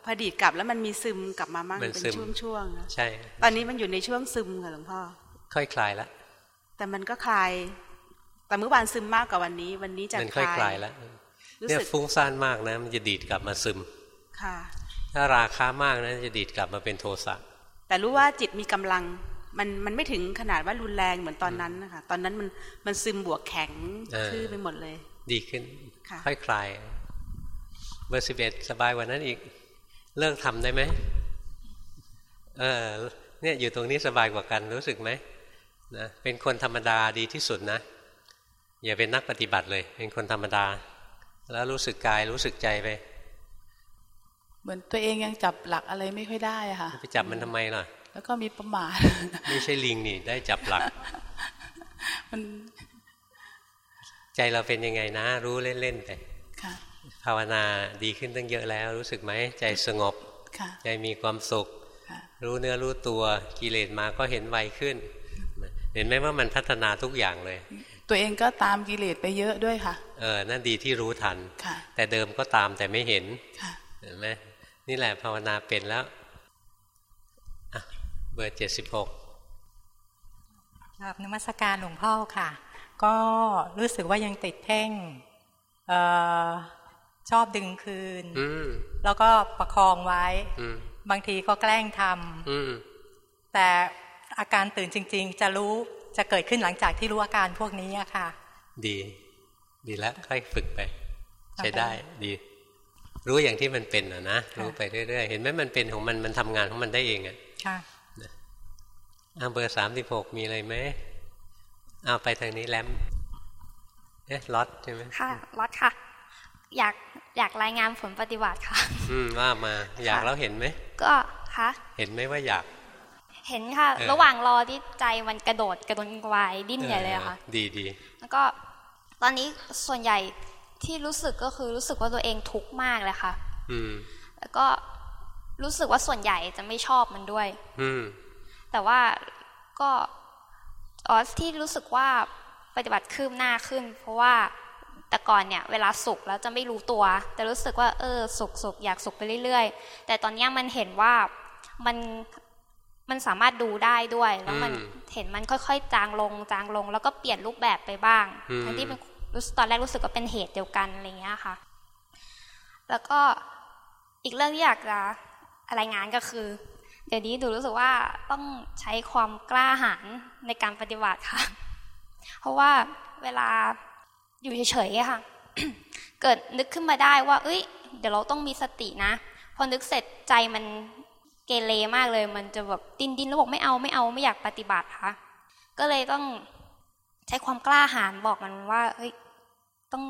พอดีดกลับแล้วมันมีซึมกลับมาบ้างเป็นช่วงๆใช่ ตอนนี้มันอยู่ในช่วงซึมค่ะหลวงพ่อ ค่อยคลายแล้วแต่มันก็คลาย แต่เมื่อวานซึมมากกว่าวันนี้ วันนี้จะคลายมันค่อยคลายแล้วเนี่ยฟุ้งซ่านมากนะ มันจะดีดกลับมาซึม ค่ะ ถ้าราคามากนะจะดีดกลับมาเป็นโทสะแต่รู้ว่าจิตมีกำลัง มันมันไม่ถึงขนาดว่ารุนแรงเหมือนตอนนั้นนะคะตอนนั้นมันมันซึมบวกแข็งชื่อไปหมดเลย ดีขึ้น ค่อยคลายเบอร์สิบเอ็ดสบายกว่านั้นอีก เลิกทำได้ไหมเออเนี่ยอยู่ตรงนี้สบายกว่ากันรู้สึกไหมนะเป็นคนธรรมดาดีที่สุดนะ อย่าเป็นนักปฏิบัติเลย เป็นคนธรรมดา แล้วรู้สึกกายรู้สึกใจไป เหมือนตัวเองยังจับหลักอะไรไม่ค่อยได้อะค่ะไปจับมันทำไมล่ะ แล้วก็มีประมาทไม่ใช่ลิงนี่ ได้จับหลัก มัน ใจเราเป็นยังไงนะ รู้เล่นๆไป ภาวนาดีขึ้นตั้งเยอะแล้วรู้สึกไหมใจสงบใจมีความสุข รู้เนื้อรู้ตัวกิเลสมาก็เห็นไวขึ้น เห็นไหมว่ามันพัฒนาทุกอย่างเลย ตัวเองก็ตามกิเลสไปเยอะด้วยค่ะ เออนั่นดีที่รู้ทันค่ะแต่เดิมก็ตามแต่ไม่เห็นค่ะเห็นไหมนี่แหละภาวนาเป็นแล้วเบอร์เจ็ดสิบหกครับนมัสการหลวงพ่อค่ะ ก็รู้สึกว่ายังติดเพ่งเอ่อ ชอบดึงคืนอืมแล้วก็ประคองไว้อืมบางทีก็แกล้งทอืมำแต่อาการตื่นจริง ๆ จะรู้จะเกิดขึ้นหลังจากที่รู้อาการพวกนี้อะค่ะ ดี ดีแล้วค่อยฝึกไป ใช้ได้ดี รู้อย่างที่มันเป็นอะนะรู้ไปเรื่อยๆ เห็นไหมมันเป็นของมันมันทำงานของมันได้เองอะค่ะอ่าเบอร์สามสิบหกมีอะไรไหมเอาไปทางนี้แลมเอ๊ะล็อตใช่ไหมค่ะล็อตค่ะ อยากอยากรายงานผลปฏิบัติค่ะ อืมว่ามา อยากแล้วเห็นไหมก็ค่ะเห็นไหมว่าอยาก เห็นค่ะเออระหว่างรอที่ใจมันกระโดดกระโดนวายดิ้นใหญ่เลยอะค่ะ ดีดีแล้วก็ตอนนี้ส่วนใหญ่ที่รู้สึกก็คือรู้สึกว่าตัวเองทุกข์มากเลยค่ะ อืม แล้วก็รู้สึกว่าส่วนใหญ่จะไม่ชอบมันด้วย อืม แต่ว่าก็อ๋อที่รู้สึกว่าปฏิบัติคืบหน้าขึ้น เพราะว่า แต่ก่อนเนี่ยเวลาสุขแล้วจะไม่รู้ตัว แต่รู้สึกว่า เออ สุขสุขอยากสุขไปเรื่อย ๆ แต่ตอนเนี้ยมันเห็นว่ามันมันสามารถดูได้ด้วย แล้วมันอืมเห็นมันค่อยๆ จางลงจางลง แล้วก็เปลี่ยนรูปแบบไปบ้างอืมทั้งที่เป็นรู้สึกตอนแรกรู้สึกว่าเป็นเหตุเดียวกันอะไรเงี้ยค่ะ แล้วก็อีกเรื่องที่อยากจะรายงานก็คือ เดี๋ยวนี้ดูรู้สึกว่าต้องใช้ความกล้าหาญในการปฏิบัติค่ะ เพราะว่าเวลา อยู่เฉยๆอะค่ะ เกิดนึกขึ้นมาได้ว่า เอ้ย เดี๋ยวเราต้องมีสตินะ พอนึกเสร็จใจมันเกเรมากเลย มันจะแบบดินดินแล้วบอกไม่เอาไม่เอาไม่อยากปฏิบัติค่ะ ก็เลยต้องใช้ความกล้าหาญบอกมันว่า เฮ้ย ต้อง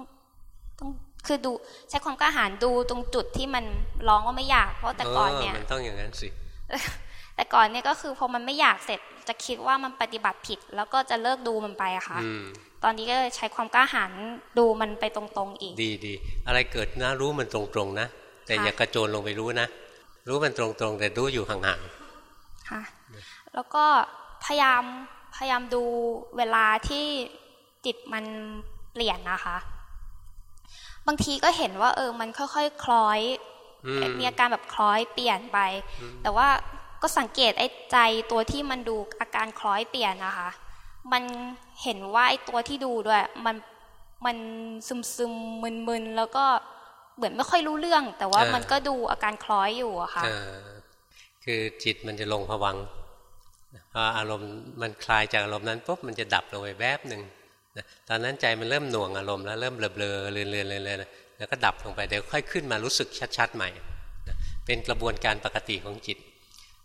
ต้องคือดูใช้ความกล้าหาญดูตรงจุดที่มันร้องว่าไม่อยาก เพราะแต่ก่อนเนี่ยมันต้องอย่างนั้นสิแต่ก่อนเนี่ยก็คือพอมันไม่อยากเสร็จจะคิดว่ามันปฏิบัติผิด แล้วก็จะเลิกดูมันไปอะค่ะอืม ตอนนี้ก็เลยใช้ความกล้าหาญดูมันไปตรงๆอีก ดีดีอะไรเกิดนะรู้มันตรงๆนะ แต่ค่ะอย่ากระโจนลงไปรู้นะ รู้มันตรงๆ แต่รู้อยู่ห่างค่ะแล้วก็พยายามพยายามดูเวลาที่จิตมันเปลี่ยนนะคะ บางทีก็เห็นว่า เออ มันค่อยๆคล้อยอืมมีอาการแบบคล้อยเปลี่ยนไป แต่ว่าก็สังเกตไอ้ใจตัวที่มันดูอาการคล้อยเปลี่ยนนะคะ มันเห็นว่าไอ้ตัวที่ดูด้วย มันมันซึมซึมมึนมึนๆแล้วก็เหมือนไม่ค่อยรู้เรื่อง แต่ว่ามันก็ดูอาการคล้อยอยู่อะค่ะๆเออคือจิตมันจะลงผวังค์พออารมณ์มันคลายจากอารมณ์นั้นปุ๊บมันจะดับลงไปแวบหนึ่งนะตอนนั้นใจมันเริ่มหน่วงอารมณ์แล้วเริ่มเบลอๆเลือนๆเลือนๆแล้วก็ดับลงไปเดี๋ยวค่อยขึ้นมารู้สึกชัดๆใหม่นะเป็นกระบวนการปกติของจิต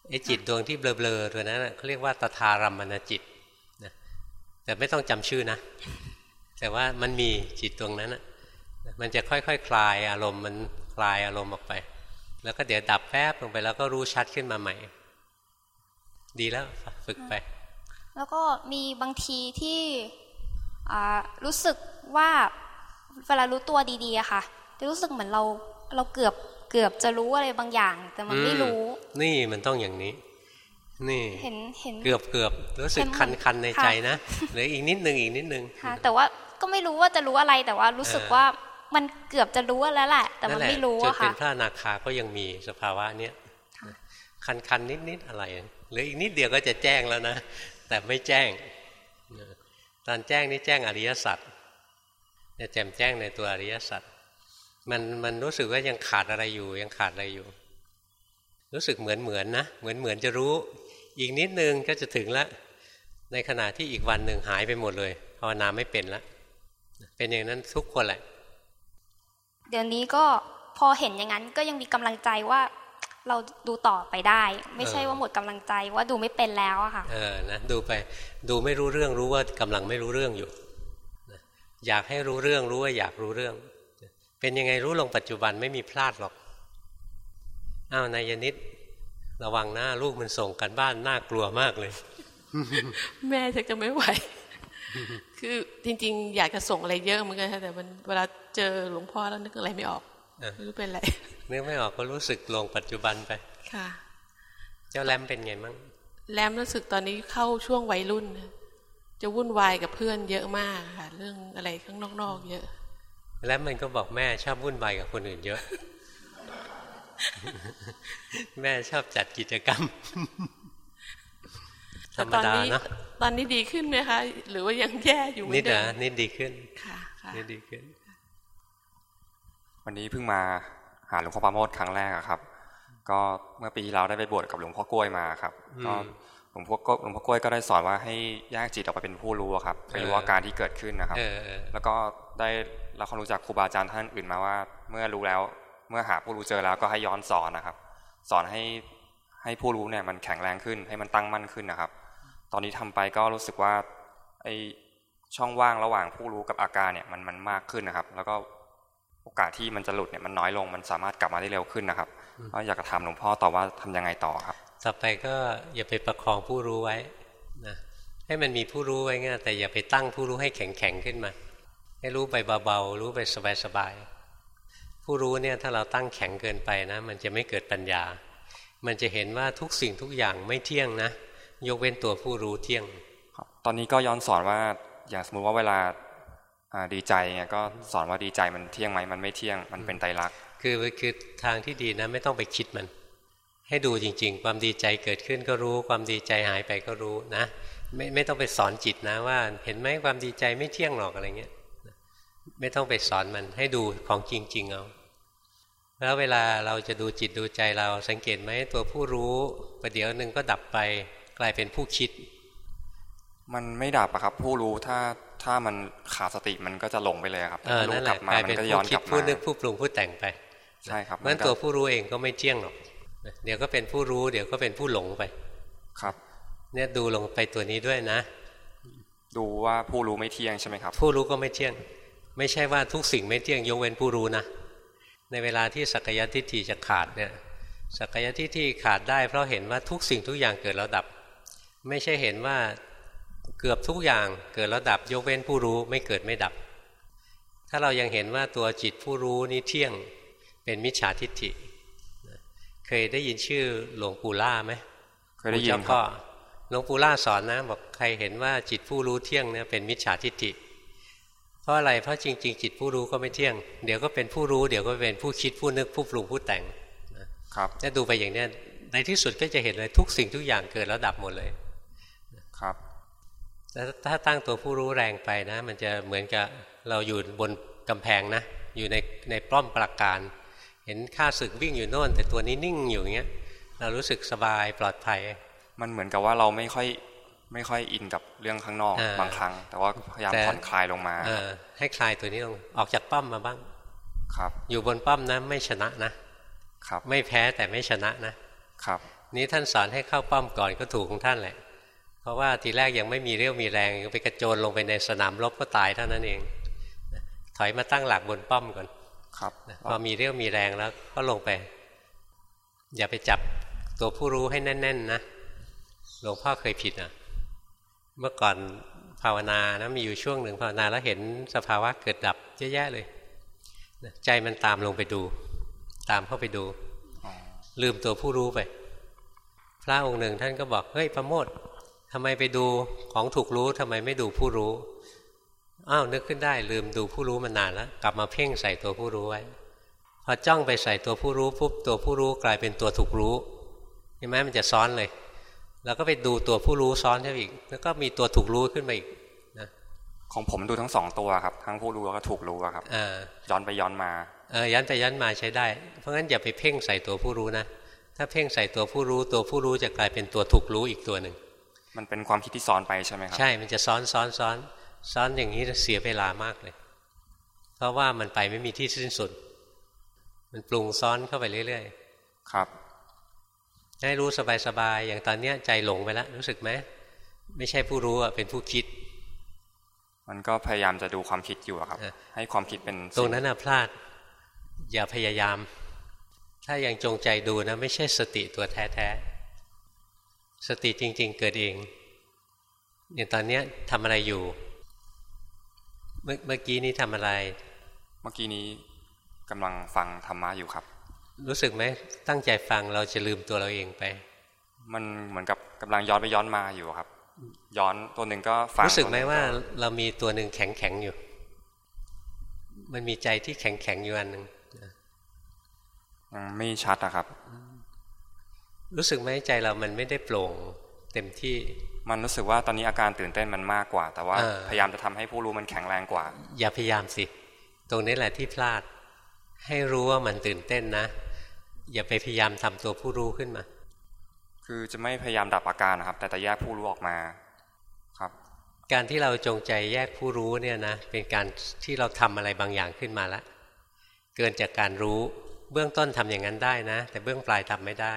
ไอ้จิตดวงที่เบลอๆตัวนั้นน่ะเขาเรียกว่าตถารัมมณจิตนะ แต่ไม่ต้องจำชื่อนะ แต่ว่ามันมีจิตดวงนั้นน่ะมันจะค่อยๆคคลายอารมณ์มันคลายอารมณ์ออกไป แล้วก็เดี๋ยวดับแป๊บลงไปแล้วก็รู้ชัดขึ้นมาใหม่ ดีแล้วฝึกไป แล้วก็มีบางทีที่อ่ารู้สึกว่าเวลารู้ตัวดีๆอะค่ะจะรู้สึกเหมือนเราเราเกือบเกือบจะรู้อะไรบางอย่าง แต่มันไม่รู้อืมนี่มันต้องอย่างนี้ นี่เห็นเห็นเกือบเกือบรู้สึกเห็นคันคันในค่ะใจนะเหลืออีกนิดนึงอีกนิดนึงค่ะ แต่ว่าก็ไม่รู้ว่าจะรู้อะไรแต่ว่ารู้สึกเออว่ามันเกือบจะรู้แล้วแหละ แต่มันแหละไม่รู้จนอะเป็ค่ะนพระอนาคาก็ยังมีสภาวะเนี้ยคันคันนิดนิดอะไรเหลืออีกนิดเดียวก็จะแจ้งแล้วนะ แต่ไม่แจ้งตอนแจ้งนี่แจ้งอริยสัจจะแจ่มแจ้งในตัวอริยสัจมันมันรู้สึกว่ายังขาดอะไรอยู่ ยังขาดอะไรอยู่ รู้สึกเหมือนเหมือนนะเหมือนเหมือนจะรู้ อีกนิดนึงก็จะถึงแล้วในขณะที่อีกวันหนึ่งหายไปหมดเลยภาวนาไม่เป็นแล้วเป็นอย่างนั้นทุกคนแหละ เดี๋ยวนี้ก็พอเห็นอย่างนั้นก็ยังมีกำลังใจว่าเราดูต่อไปได้ ไม่ใช่เออว่าหมดกำลังใจว่าดูไม่เป็นแล้วอะค่ะเออนะดูไปดูไม่รู้เรื่องรู้ว่ากำลังไม่รู้เรื่องอยู่นะอยากให้รู้เรื่องรู้ว่าอยากรู้เรื่อง เป็นยังไงรู้ลงปัจจุบันไม่มีพลาดหรอกอ้าวนายนิด ระวังหน้าลูกมันส่งกันบ้านน่ากลัวมากเลย แม่ชักจะไม่ไหว คือจริง ๆ อยากจะส่งอะไรเยอะเหมือนกันค่ะแต่มันเวลาเจอหลวงพ่อแล้วนึกอะไรไม่ออกเออไม่รู้เป็นอะไรนึกไม่ออกก็รู้สึกลงปัจจุบันไป ค่ะ เจ้าแรมเป็นไงมั่งแลมรู้สึกตอนนี้เข้าช่วงวัยรุ่นนะจะวุ่นวายกับเพื่อนเยอะมากค่ะ เรื่องอะไรข้างนอกๆเยอะ แรมมันก็บอกแม่ชอบวุ่นวายกับคนอื่นเยอะ แม่ชอบจัดกิจกรรม ธรแต่รมตอนดานี้เนาะตอนนี้ดีขึ้นไหมคะ หรือว่ายังแย่อยู่เหมืนิอดนเดินะมนิดดีขึ้น ค่ะค่ะนิดดีขึ้นพวันนี้เพิ่งมาหาหลวงพ่อปราโมทครั้งแรกครับ ก็เมื่อปีที่แล้วได้ไปบวชกับหลวงพ่อกล้วยมาครับก็หลวงพ่อหลวงพ่อกล้วยก็ได้สอนว่าให้แยกจิตออกไปเป็นผู้รู้ครับไปรู้อาการที่เกิดขึ้นนะครับ แล้วก็ได้รับความรู้จากครูบาอาจารย์ท่านอื่นมาว่า เมื่อรู้แล้ว เมื่อหาผู้รู้เจอแล้วก็ให้ย้อนสอนนะครับ สอนให้ให้ผู้รู้เนี่ยมันแข็งแรงขึ้นให้มันตั้งมั่นขึ้นนะครับ ตอนนี้ทำไปก็รู้สึกว่าไอช่องว่างระหว่างผู้รู้กับอาการเนี่ยมันมันมากขึ้นนะครับ แล้วก็โอกาสที่มันจะหลุดเนี่ยมันน้อยลงมันสามารถกลับมาได้เร็วขึ้นนะครับก็อยากจะถามหลวงพ่อต่อว่าทำยังไงต่อครับ ต่อไปก็อย่าไปประคองผู้รู้ไว้นะให้มันมีผู้รู้ไว้ง่ายแต่อย่าไปตั้งผู้รู้ให้แข็งแข็งขึ้นมา ให้รู้ไปเบาๆรู้ไปสบายๆ ผู้รู้เนี่ยถ้าเราตั้งแข็งเกินไปนะ มันจะไม่เกิดปัญญา มันจะเห็นว่าทุกสิ่งทุกอย่างไม่เที่ยงนะ ยกเว้นตัวผู้รู้เที่ยงตอนนี้ก็ย้อนสอนว่าอย่างสมมุติว่าเวลาดีใจเงี้ยก็สอนว่าดีใจมันเที่ยงไหมมันไม่เที่ยงมันเป็นไตรลักษณ์คือคือทางที่ดีนะ ไม่ต้องไปคิดมัน ให้ดูจริง ๆ ความดีใจเกิดขึ้นก็รู้ ความดีใจหายไปก็รู้นะ ไม่ไม่ต้องไปสอนจิตนะว่า เห็นไหมความดีใจไม่เที่ยงหรอกอะไรเงี้ยไม่ต้องไปสอนมันให้ดูของจริง ๆ เอา แล้วเวลาเราจะดูจิตดูใจเราสังเกตไหมตัวผู้รู้ประเดี๋ยวหนึ่งก็ดับไปกลายเป็นผู้คิด มันไม่ดับอะครับ ผู้รู้ถ้าถ้ามันขาดสติมันก็จะหลงไปเลยครับเออนั่นแหละกลายเป็นผู้คิดผู้นึกผู้ปรุงผู้แต่งไปใช่ครับเพราะตัวผู้รู้เองก็ไม่เที่ยงหรอกเดี๋ยวก็เป็นผู้รู้ เดี๋ยวก็เป็นผู้หลงไป ครับ เนี่ยดูลงไปตัวนี้ด้วยนะ ดูว่าผู้รู้ไม่เที่ยงใช่ไหมครับ ผู้รู้ก็ไม่เที่ยง ไม่ใช่ว่าทุกสิ่งไม่เที่ยงยกเว้นผู้รู้นะ ในเวลาที่สักยทิฏฐิจะขาดเนี่ยสักยทิฏฐิขาดได้เพราะเห็นว่าทุกสิ่งทุกอย่างเกิดแล้วดับ ไม่ใช่เห็นว่าเกือบทุกอย่างเกิดแล้วดับยกเว้นผู้รู้ไม่เกิดไม่ดับ ถ้าเรายังเห็นว่าตัวจิตผู้รู้นี้เที่ยงเป็นมิจฉาทิฏฐิ เคยได้ยินชื่อหลวงปู่ล่าไหมเคยได้ยินครับหลวงปู่ล่าสอนนะบอกใครเห็นว่าจิตผู้รู้เที่ยงเนี่ยเป็นมิจฉาทิฏฐิเพ ราะอะไร เพราะจริง ๆ จิตผู้รู้ก็ไม่เที่ยง เดี๋ยวก็เป็นผู้รู้ เดี๋ยวก็เป็นผู้คิดผู้นึกผู้ปรุงผู้แต่งครับถ้าดูไปอย่างเนี้ยในที่สุดก็จะเห็นเลยทุกสิ่งทุกอย่างเกิดแล้วดับหมดเลยครับแต่ถ้าตั้งตัวผู้รู้แรงไปนะ มันจะเหมือนกับเราอยู่บนกำแพงนะ อยู่ในในป้อมปราการ เห็นข้าศึกวิ่งอยู่โน่น แต่ตัวนี้นิ่งอยู่อย่างเงี้ย เรารู้สึกสบายปลอดภัย มันเหมือนกับว่าเราไม่ค่อย ไม่ค่อยอินกับเรื่องข้างนอกบางครั้ง แต่ว่าพยายามผ่อนคลายลงมาอให้คลายตัวนี้ลงออกจากป้อมมาบ้าง ครับ อยู่บนป้อมนะไม่ชนะนะครับ ไม่แพ้แต่ไม่ชนะนะครับ นี้ท่านสอนให้เข้าป้อมก่อนก็ถูกของท่านแหละราะว่าทีแรกยังไม่มีเรี่ยวมีแรงไปกระโจนลงไปในสนามรบก็ตายเท่านั้นเอง ถอยมาตั้งหลักบนป้อมก่อนครับพอมีเรี่ยวมีแรงแล้วก็ลงไป อย่าไปจับตัวผู้รู้ให้แน่น ๆ นะหลวงพ่อเคยผิดอะ เมื่อก่อนภาวนานะมีอยู่ช่วงหนึ่งภาวนาแล้วเห็นสภาวะเกิดดับเยอะแยะเลย ใจมันตามลงไปดู ตามเข้าไปดู ลืมตัวผู้รู้ไป พระองค์หนึ่งท่านก็บอก เฮ้ยประโมททำไมไปดูของถูกรู้ทำไมไม่ดูผู้รู้อ้าวนึกขึ้นได้ลืมดูผู้รู้มานานแล้วกลับมาเพ่งใส่ตัวผู้รู้ไว้ พอจ้องไปใส่ตัวผู้รู้ปุ๊บตัวผู้รู้กลายเป็นตัวถูกรู้เห็นไหมมันจะซ้อนเลย แล้วก็ไปดูตัวผู้รู้ซ้อนเข้าอีก แล้วก็มีตัวถูกรู้ขึ้นมาอีกนะของผมดูทั้งสองตัวครับ ทั้งผู้รู้แล้วก็ถูกรู้ครับย้อนไปย้อนมาเออย้อนไปย้อนมาใช้ได้ เพราะงั้นอย่าไปเพ่งใส่ตัวผู้รู้นะถ้าเพ่งใส่ตัวผู้รู้ ตัวผู้รู้จะกลายเป็นตัวถูกรู้อีกตัวหนึ่งมันเป็นความคิดที่ซ้อนไปใช่ไหมครับใช่มันจะซ้อนซ้อนซ้อนซ้อนอย่างนี้เสียเวลามากเลย เพราะว่ามันไปไม่มีที่สิ้นสุด มันปรุงซ้อนเข้าไปเรื่อย ๆ ครับ ให้รู้สบายๆอย่างตอนเนี้ยใจหลงไปแล้วรู้สึกไหมไม่ใช่ผู้รู้อะเป็นผู้คิด มันก็พยายามจะดูความคิดอยู่ครับ ให้ความคิดเป็นตรงนั้นน่ะพลาด อย่าพยายาม ถ้ายังจงใจดูนะ ไม่ใช่สติตัวแท้ๆสติจริง ๆ เกิดเองอย่างตอนนี้ทำอะไรอยู่เมื่อเมื่อกี้นี้ทำอะไร เมื่อกี้นี้กำลังฟังธรรมะอยู่ครับ รู้สึกไหมตั้งใจฟังเราจะลืมตัวเราเองไป มันเหมือนกับกำลังย้อนไปย้อนมาอยู่ครับ ย้อนตัวหนึ่งก็ฟังรู้สึกไหมว่า เรามีตัวหนึ่งแข็งแข็งอยู่ มันมีใจที่แข็งแข็งอยู่อันหนึ่งยังไม่ชัดนะครับ รู้สึกไหมใจเรามันไม่ได้โปร่งเต็มที่มันรู้สึกว่าตอนนี้อาการตื่นเต้นมันมากกว่า แต่ว่าพยายามจะทำให้ผู้รู้มันแข็งแรงกว่า อย่าพยายามสิ ตรงนี้แหละที่พลาด ให้รู้ว่ามันตื่นเต้นนะ อย่าไปพยายามทำตัวผู้รู้ขึ้นมา คือจะไม่พยายามดับอาการนะครับ แต่แต่แยกผู้รู้ออกมาครับ การที่เราจงใจแยกผู้รู้เนี่ยนะเป็นการที่เราทำอะไรบางอย่างขึ้นมาแล้วเกินจากการรู้เบื้องต้นทำอย่างนั้นได้นะ แต่เบื้องปลายทำไม่ได้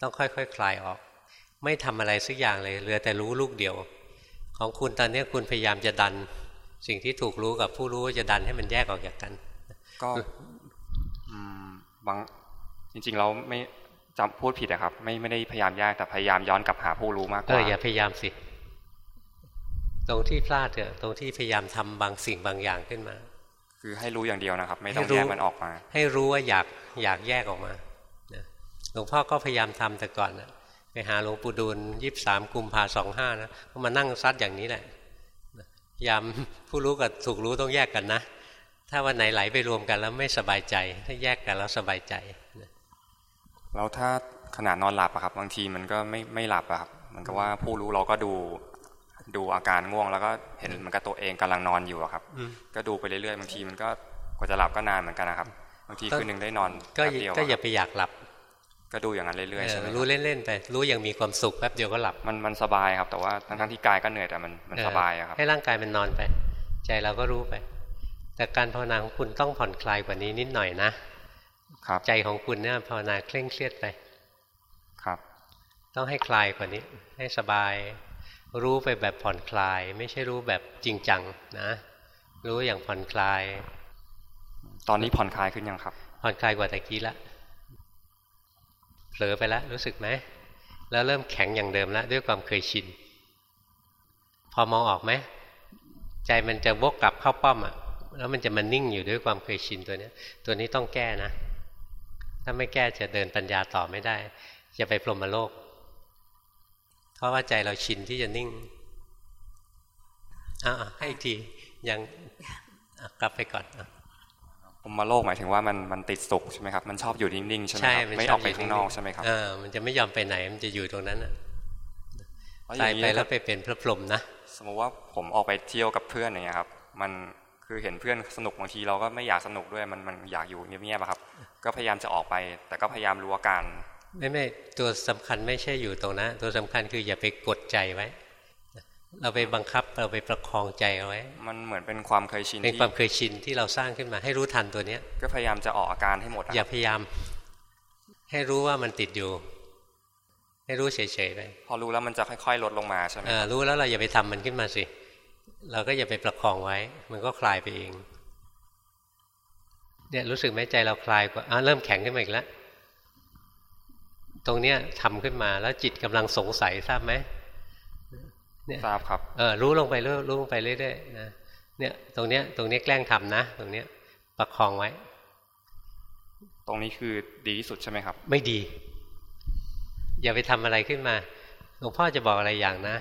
ต้องค่อยๆคคลายออก ไม่ทำอะไรสักอย่างเลยเหลือแต่รู้ลูกเดียว ของคุณตอนนี้คุณพยายามจะดัน สิ่งที่ถูกรู้กับผู้รู้จะดันให้มันแยกออกจากกัน ก็บาง จริงๆเราไม่จำพูดผิดนะครับ ไม่ไม่ได้พยายามแยกแต่พยายามย้อนกลับหาผู้รู้มากกว่าเอออย่าพยายามสิ ตรงที่พลาดเถอะตรงที่พยายามทำบางสิ่งบางอย่างขึ้นมา คือให้รู้อย่างเดียวนะครับ ไม่ต้องแยกมันออกมา ให้รู้ว่าอยากอยากแยกออกมาหลวงพ่อก็พยายามทำแต่ก่อนนะไปหาหลวงปู่ดูลยี่สามกุมภาสองห้านะก็มานั่งซัดอย่างนี้แหละพยายามผู้รู้กับถูกรู้ต้องแยกกันนะ ถ้าวันไหนไหลไปรวมกันแล้วไม่สบายใจ ถ้าแยกกันแล้วสบายใจ แล้วถ้าขนาดนอนหลับอะครับ บางทีมันก็ไม่ไม่หลับอะครับมันก็ว่าผู้รู้เราก็ดูดูอาการง่วง แล้วก็เห็นมันก็ตัวเองกำลังนอนอยู่อะครับก็ดูไปเรื่อยๆบางทีมันก็กว่าจะหลับก็นานเหมือนกันนะครับบางทีคืนหนึ่งได้นอนก็ก็อย่าไปอยากหลับ ก็ดูอย่างนั้นเรื่อยๆใช่ไหมรู้เล่นๆไปรู้อย่างมีความสุขแป๊บเดียวก็หลับมันมันสบายครับแต่ว่าทั้งที่กายก็เหนื่อยแต่มันมันสบายครับให้ร่างกายมันนอนไป ใจเราก็รู้ไป แต่การภาวนาของคุณต้องผ่อนคลายกว่านี้นิดหน่อยนะ ครับใจของคุณเนี่ยภาวนาเคร่งเครียดไปครับ ต้องให้คลายกว่านี้ ให้สบาย รู้ไปแบบผ่อนคลาย ไม่ใช่รู้แบบจริงจังนะ รู้อย่างผ่อนคลาย ตอนนี้ผ่อนคลายขึ้นยังครับ ผ่อนคลายกว่าตะกี้ละเผลอไปแล้วรู้สึกไหมแล้วเริ่มแข็งอย่างเดิมแล้วด้วยความเคยชิน พอมองออกไหมใจมันจะวกกลับเข้าป้อมอะแล้วมันจะมันนิ่งอยู่ด้วยความเคยชินตัวนี้ตัวนี้ต้องแก้นะ ถ้าไม่แก้จะเดินปัญญาต่อไม่ได้ จะไปพรหมโลก เพราะว่าใจเราชินที่จะนิ่งอ่าให้อีกทียังกลับไปก่อนพรหมโลกหมายถึงว่ามันมันติดสุขใช่ไหมครับ มันชอบอยู่นิ่งๆใช่ไหมครับไม่ออกไปข้างนอกใช่ไหมครับเออมันจะไม่ยอมไปไหนมันจะอยู่ตรงนั้นอะตายไปแล้วไปเป็นพระพรหมนะ สมมติว่าผมออกไปเที่ยวกับเพื่อนอย่างเงี้ยครับ มัน คือเห็นเพื่อนสนุกบางทีเราก็ไม่อยากสนุกด้วยมันมันอยากอยู่เงียบๆครับ ก็พยายามจะออกไป แต่ก็พยายามรู้อาการไม่ไม่ตัวสำคัญไม่ใช่อยู่ตรงนั้นตัวสำคัญคืออย่าไปกดใจไว้ เราไปบังคับเราไปประคองใจเอาไว้ มันเหมือนเป็นความเคยชินเป็นความเคยชินที่เราสร้างขึ้นมาให้รู้ทันตัวเนี้ย ก็พยายามจะออกอาการให้หมดอย่าพยายาม ให้รู้ว่ามันติดอยู่ ให้รู้เฉยๆไปพอรู้แล้วมันจะค่อยๆลดลงมาใช่ไหมรู้แล้วเราอย่าไปทำมันขึ้นมาสิ เราก็อย่าไปประคองไว้ มันก็คลายไปเองเนี่ยรู้สึกไหมใจเราคลายกว่าอ่าเริ่มแข็งขึ้นมาอีกแล้วตรงเนี้ยทำขึ้นมาแล้วจิตกำลังสงสัยทราบไหมเนี่ยทราบครับเออรู้ลงไปเรื่อยรู้ลงไปเรื่อยๆนะเนี่ยตรงเนี้ยตรงเนี้ยแกล้งทำนะ ตรงเนี้ยประคองไว้ ตรงนี้คือดีที่สุดใช่ไหมครับ ไม่ดี อย่าไปทำอะไรขึ้นมาหลวงพ่อจะบอกอะไรอย่างนะ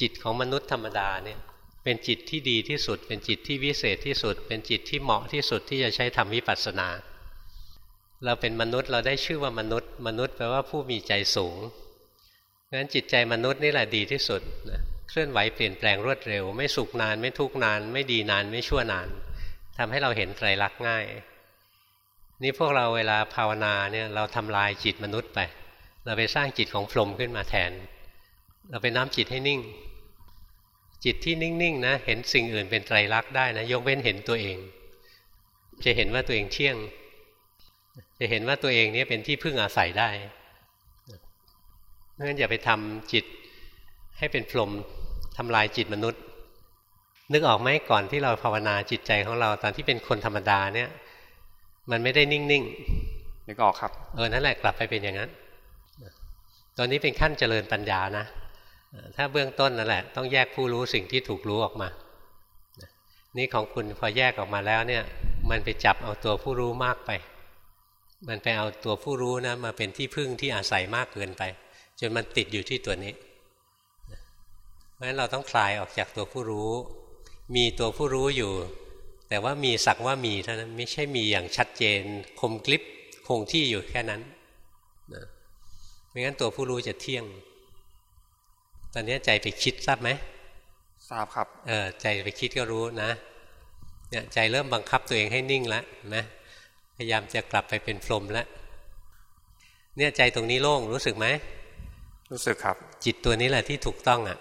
จิตของมนุษย์ธรรมดาเนี่ยเป็นจิตที่ดีที่สุด เป็นจิตที่วิเศษที่สุด เป็นจิตที่เหมาะที่สุดที่จะใช้ทำวิปัสสนา เราเป็นมนุษย์เราได้ชื่อว่ามนุษย์ มนุษย์แปลว่าผู้มีใจสูงเพราะฉะนั้นจิตใจมนุษย์นี่แหละดีที่สุดนะเคลื่อนไหวเปลี่ยนแปลงรวดเร็ว ไม่สุขนานไม่ทุกนาน ไม่ดีนานไม่ชั่วนานทำให้เราเห็นไตรลักษณ์ง่าย นี่พวกเราเวลาภาวนาเนี่ยเราทำลายจิตมนุษย์ไป เราไปสร้างจิตของพรหมขึ้นมาแทน เราไปน้ำจิตให้นิ่ง จิตที่นิ่งๆนะเห็นสิ่งอื่นเป็นไตรลักษณ์ได้นะยกเว้นเห็นตัวเอง จะเห็นว่าตัวเองเที่ยง จะเห็นว่าตัวเองนี้เป็นที่พึ่งอาศัยได้เพราะฉะนั้นอย่าไปทำจิตให้เป็นพรหมทำลายจิตมนุษย์ นึกออกไหมก่อนที่เราภาวนาจิตใจของเราตอนที่เป็นคนธรรมดาเนี่ย มันไม่ได้นิ่งๆนึกออกครับ เออนั่นแหละกลับไปเป็นอย่างนั้นตอนนี้เป็นขั้นเจริญปัญญานะ ถ้าเบื้องต้นนั่นแหละ ต้องแยกผู้รู้สิ่งที่ถูกรู้ออกมา นี่ของคุณพอแยกออกมาแล้วเนี่ย มันไปจับเอาตัวผู้รู้มากไป มันไปเอาตัวผู้รู้นะมาเป็นที่พึ่งที่อาศัยมากเกินไป จนมันติดอยู่ที่ตัวนี้ เพราะฉะนั้นเราต้องคลายออกจากตัวผู้รู้ มีตัวผู้รู้อยู่ แต่ว่ามีสักว่ามีเท่านั้นไม่ใช่มีอย่างชัดเจน คมกลิบคงที่อยู่แค่นั้นนะไม่งั้นตัวผู้รู้จะเที่ยง ตอนนี้ใจไปคิดทราบไหมทราบครับ เออใจไปคิดก็รู้นะ เนี่ยใจเริ่มบังคับตัวเองให้นิ่งแล้วนะพยายามจะกลับไปเป็นพรหมแล้วเนี่ยใจตรงนี้โล่งรู้สึกไหมรู้สึกครับ จิตตัวนี้แหละที่ถูกต้องอะ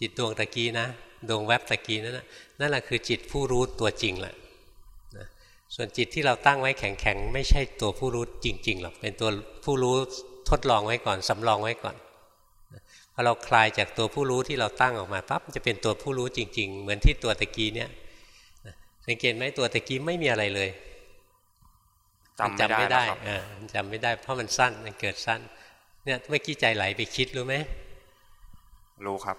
จิตดวงตะกี้นะดวงแวบตะกี้นั่นแหละนั่นแหละคือจิตผู้รู้ตัวจริงแหละนะส่วนจิตที่เราตั้งไว้แข็งๆ ไม่ใช่ตัวผู้รู้จริงๆหรอกเป็นตัวผู้รู้ทดลองไว้ก่อนสำรองไว้ก่อน พอเราคลายจากตัวผู้รู้ที่เราตั้งออกมาปั๊บจะเป็นตัวผู้รู้จริง ๆ เหมือนที่ตัวตะกี้เนี่ยสังเกตไหมตัวตะกี้ไม่มีอะไรเลยจำไม่ได้จำไม่ได้ เพราะมันสั้นมันเกิดสั้น เนี่ยเมื่อกี้ใจไหลไปคิดรู้ไหมรู้ครับ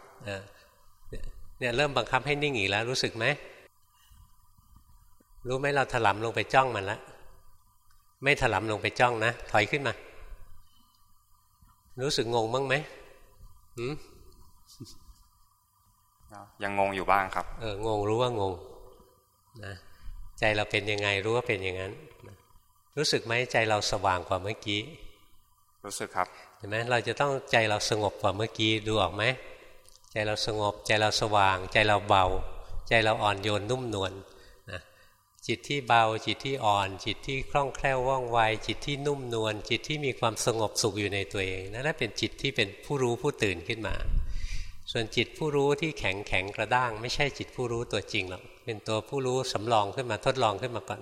เนี่ยเริ่มบังคับให้นิ่งอีกแล้ว รู้สึกไหมรู้ไหมเราถลำลงไปจ้องมันแล้วไม่ถลำลงไปจ้องนะ ถอยขึ้นมา รู้สึกงงบ้างไหม ยังงงอยู่บ้างครับ เอองงรู้ว่างงนะใจเราเป็นยังไงรู้ว่าเป็นอย่างนั้น รู้สึกไหมใจเราสว่างกว่าเมื่อกี้ รู้สึกครับเห็นไหมเราจะต้องใจเราสงบกว่าเมื่อกี้ดูออกไหมใจเราสงบ ใจเราสว่าง ใจเราเบา ใจเราอ่อนโยนนุ่มนวลนะ จิตที่เบาจิตที่อ่อน จิตที่คล่องแคล่วว่องไว จิตที่นุ่มนวลจิตที่มีความสงบสุขอยู่ในตัวเองนั่นเป็นจิตที่เป็นผู้รู้ผู้ตื่นขึ้นมา ส่วนจิตผู้รู้ที่แข็งแข็งกระด้าง ไม่ใช่จิตผู้รู้ตัวจริงหรอกเป็นตัวผู้รู้สำรองขึ้นมาทดลองขึ้นมาก่อน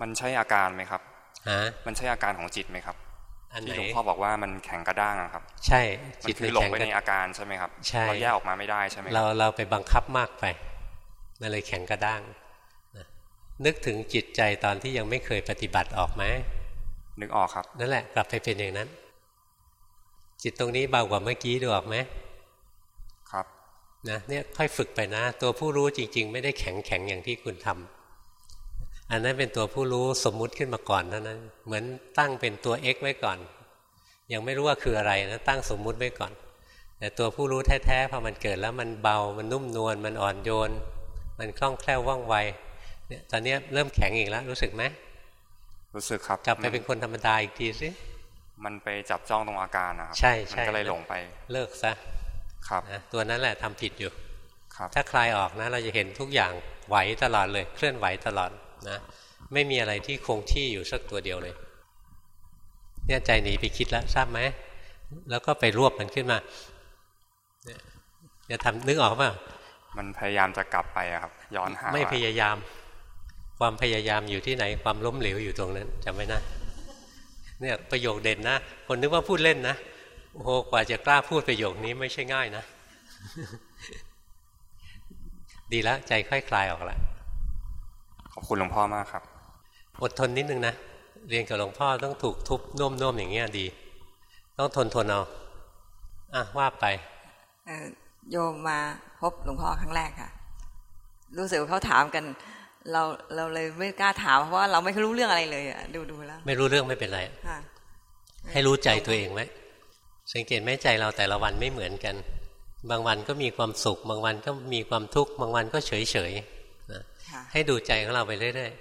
มันใช่อาการไหมครับฮะมันใช่อาการของจิตไหมครับที่หลวงพ่อบอกว่ามันแข็งกระด้างครับ ใช่จิตคือหลงไปในอาการใช่ไหมครับใช่เราแยกออกมาไม่ได้ใช่ไหมเราเราไปบังคับมากไปมันเลยแข็งกระด้าง นึกถึงจิตใจตอนที่ยังไม่เคยปฏิบัติออกไหมนึกออกครับ นั่นแหละกลับไปเป็นอย่างนั้น จิตตรงนี้เบากว่าเมื่อกี้ดูออกไหมครับนะเนี่ยค่อยฝึกไปนะ ตัวผู้รู้จริง ๆ ไม่ได้แข็งแข็งอย่างที่คุณทำอันนั้นเป็นตัวผู้รู้สมมุติขึ้นมาก่อนเท่านั้น เหมือนตั้งเป็นตัว x ไว้ก่อน ยังไม่รู้ว่าคืออะไรนะตั้งสมมุติไว้ก่อน แต่ตัวผู้รู้แท้ๆพอมันเกิดแล้วมันเบามันนุ่มนวลมันอ่อนโยน มันคล่องแคล่วว่องไว เนี่ยตอนนี้เริ่มแข็งอีกแล้ว รู้สึกไหมรู้สึกครับ กลับไปเป็นคนธรรมดาอีกทีสิมันไปจับจ้องตรงอาการนะครับใช่ใช่ก็เลยหลงไป เลิกซะครับนะตัวนั้นแหละทำผิดอยู่ครับ ถ้าคลายออกนะ เราจะเห็นทุกอย่างไหวตลอดเลย เคลื่อนไหวตลอดนะ ไม่มีอะไรที่คงที่อยู่สักตัวเดียวเลย เนี่ยใจหนีไปคิดแล้วทราบไหมแล้วก็ไปรวบมันขึ้นมาจะทำนึกออกป่ะมันพยายามจะกลับไปครับ ย้อนหาไม่พยายาม ความพยายามอยู่ที่ไหนความล้มเหลวอยู่ตรงนั้นจำไว้นะเนี่ยประโยคเด่นนะ คนนึกว่าพูดเล่นนะโอ้โหกว่าจะกล้าพูดประโยคนี้ไม่ใช่ง่ายนะ ดีแล้วใจค่อยคลายออกแล้วขอบคุณหลวงพ่อมากครับ อดทนนิดนึงนะเรียนกับหลวงพ่อต้องถูกทุบน่วมๆอย่างเงี้ยดี ต้องทนทนเอาอะว่าไปโยมมาพบหลวงพ่อครั้งแรกค่ะ รู้สึกเขาถามกัน เราเราเลยไม่กล้าถามเพราะว่าเราไม่รู้เรื่องอะไรเลยอะดูดูแล้ว ไม่รู้เรื่องไม่เป็นไรให้รู้ใจตัวเองไว้สังเกตไหมใจเราแต่ละวันไม่เหมือนกัน บางวันก็มีความสุข บางวันก็มีความทุกข์บางวันก็เฉยเฉยให้ดูใจของเราไปเรื่อย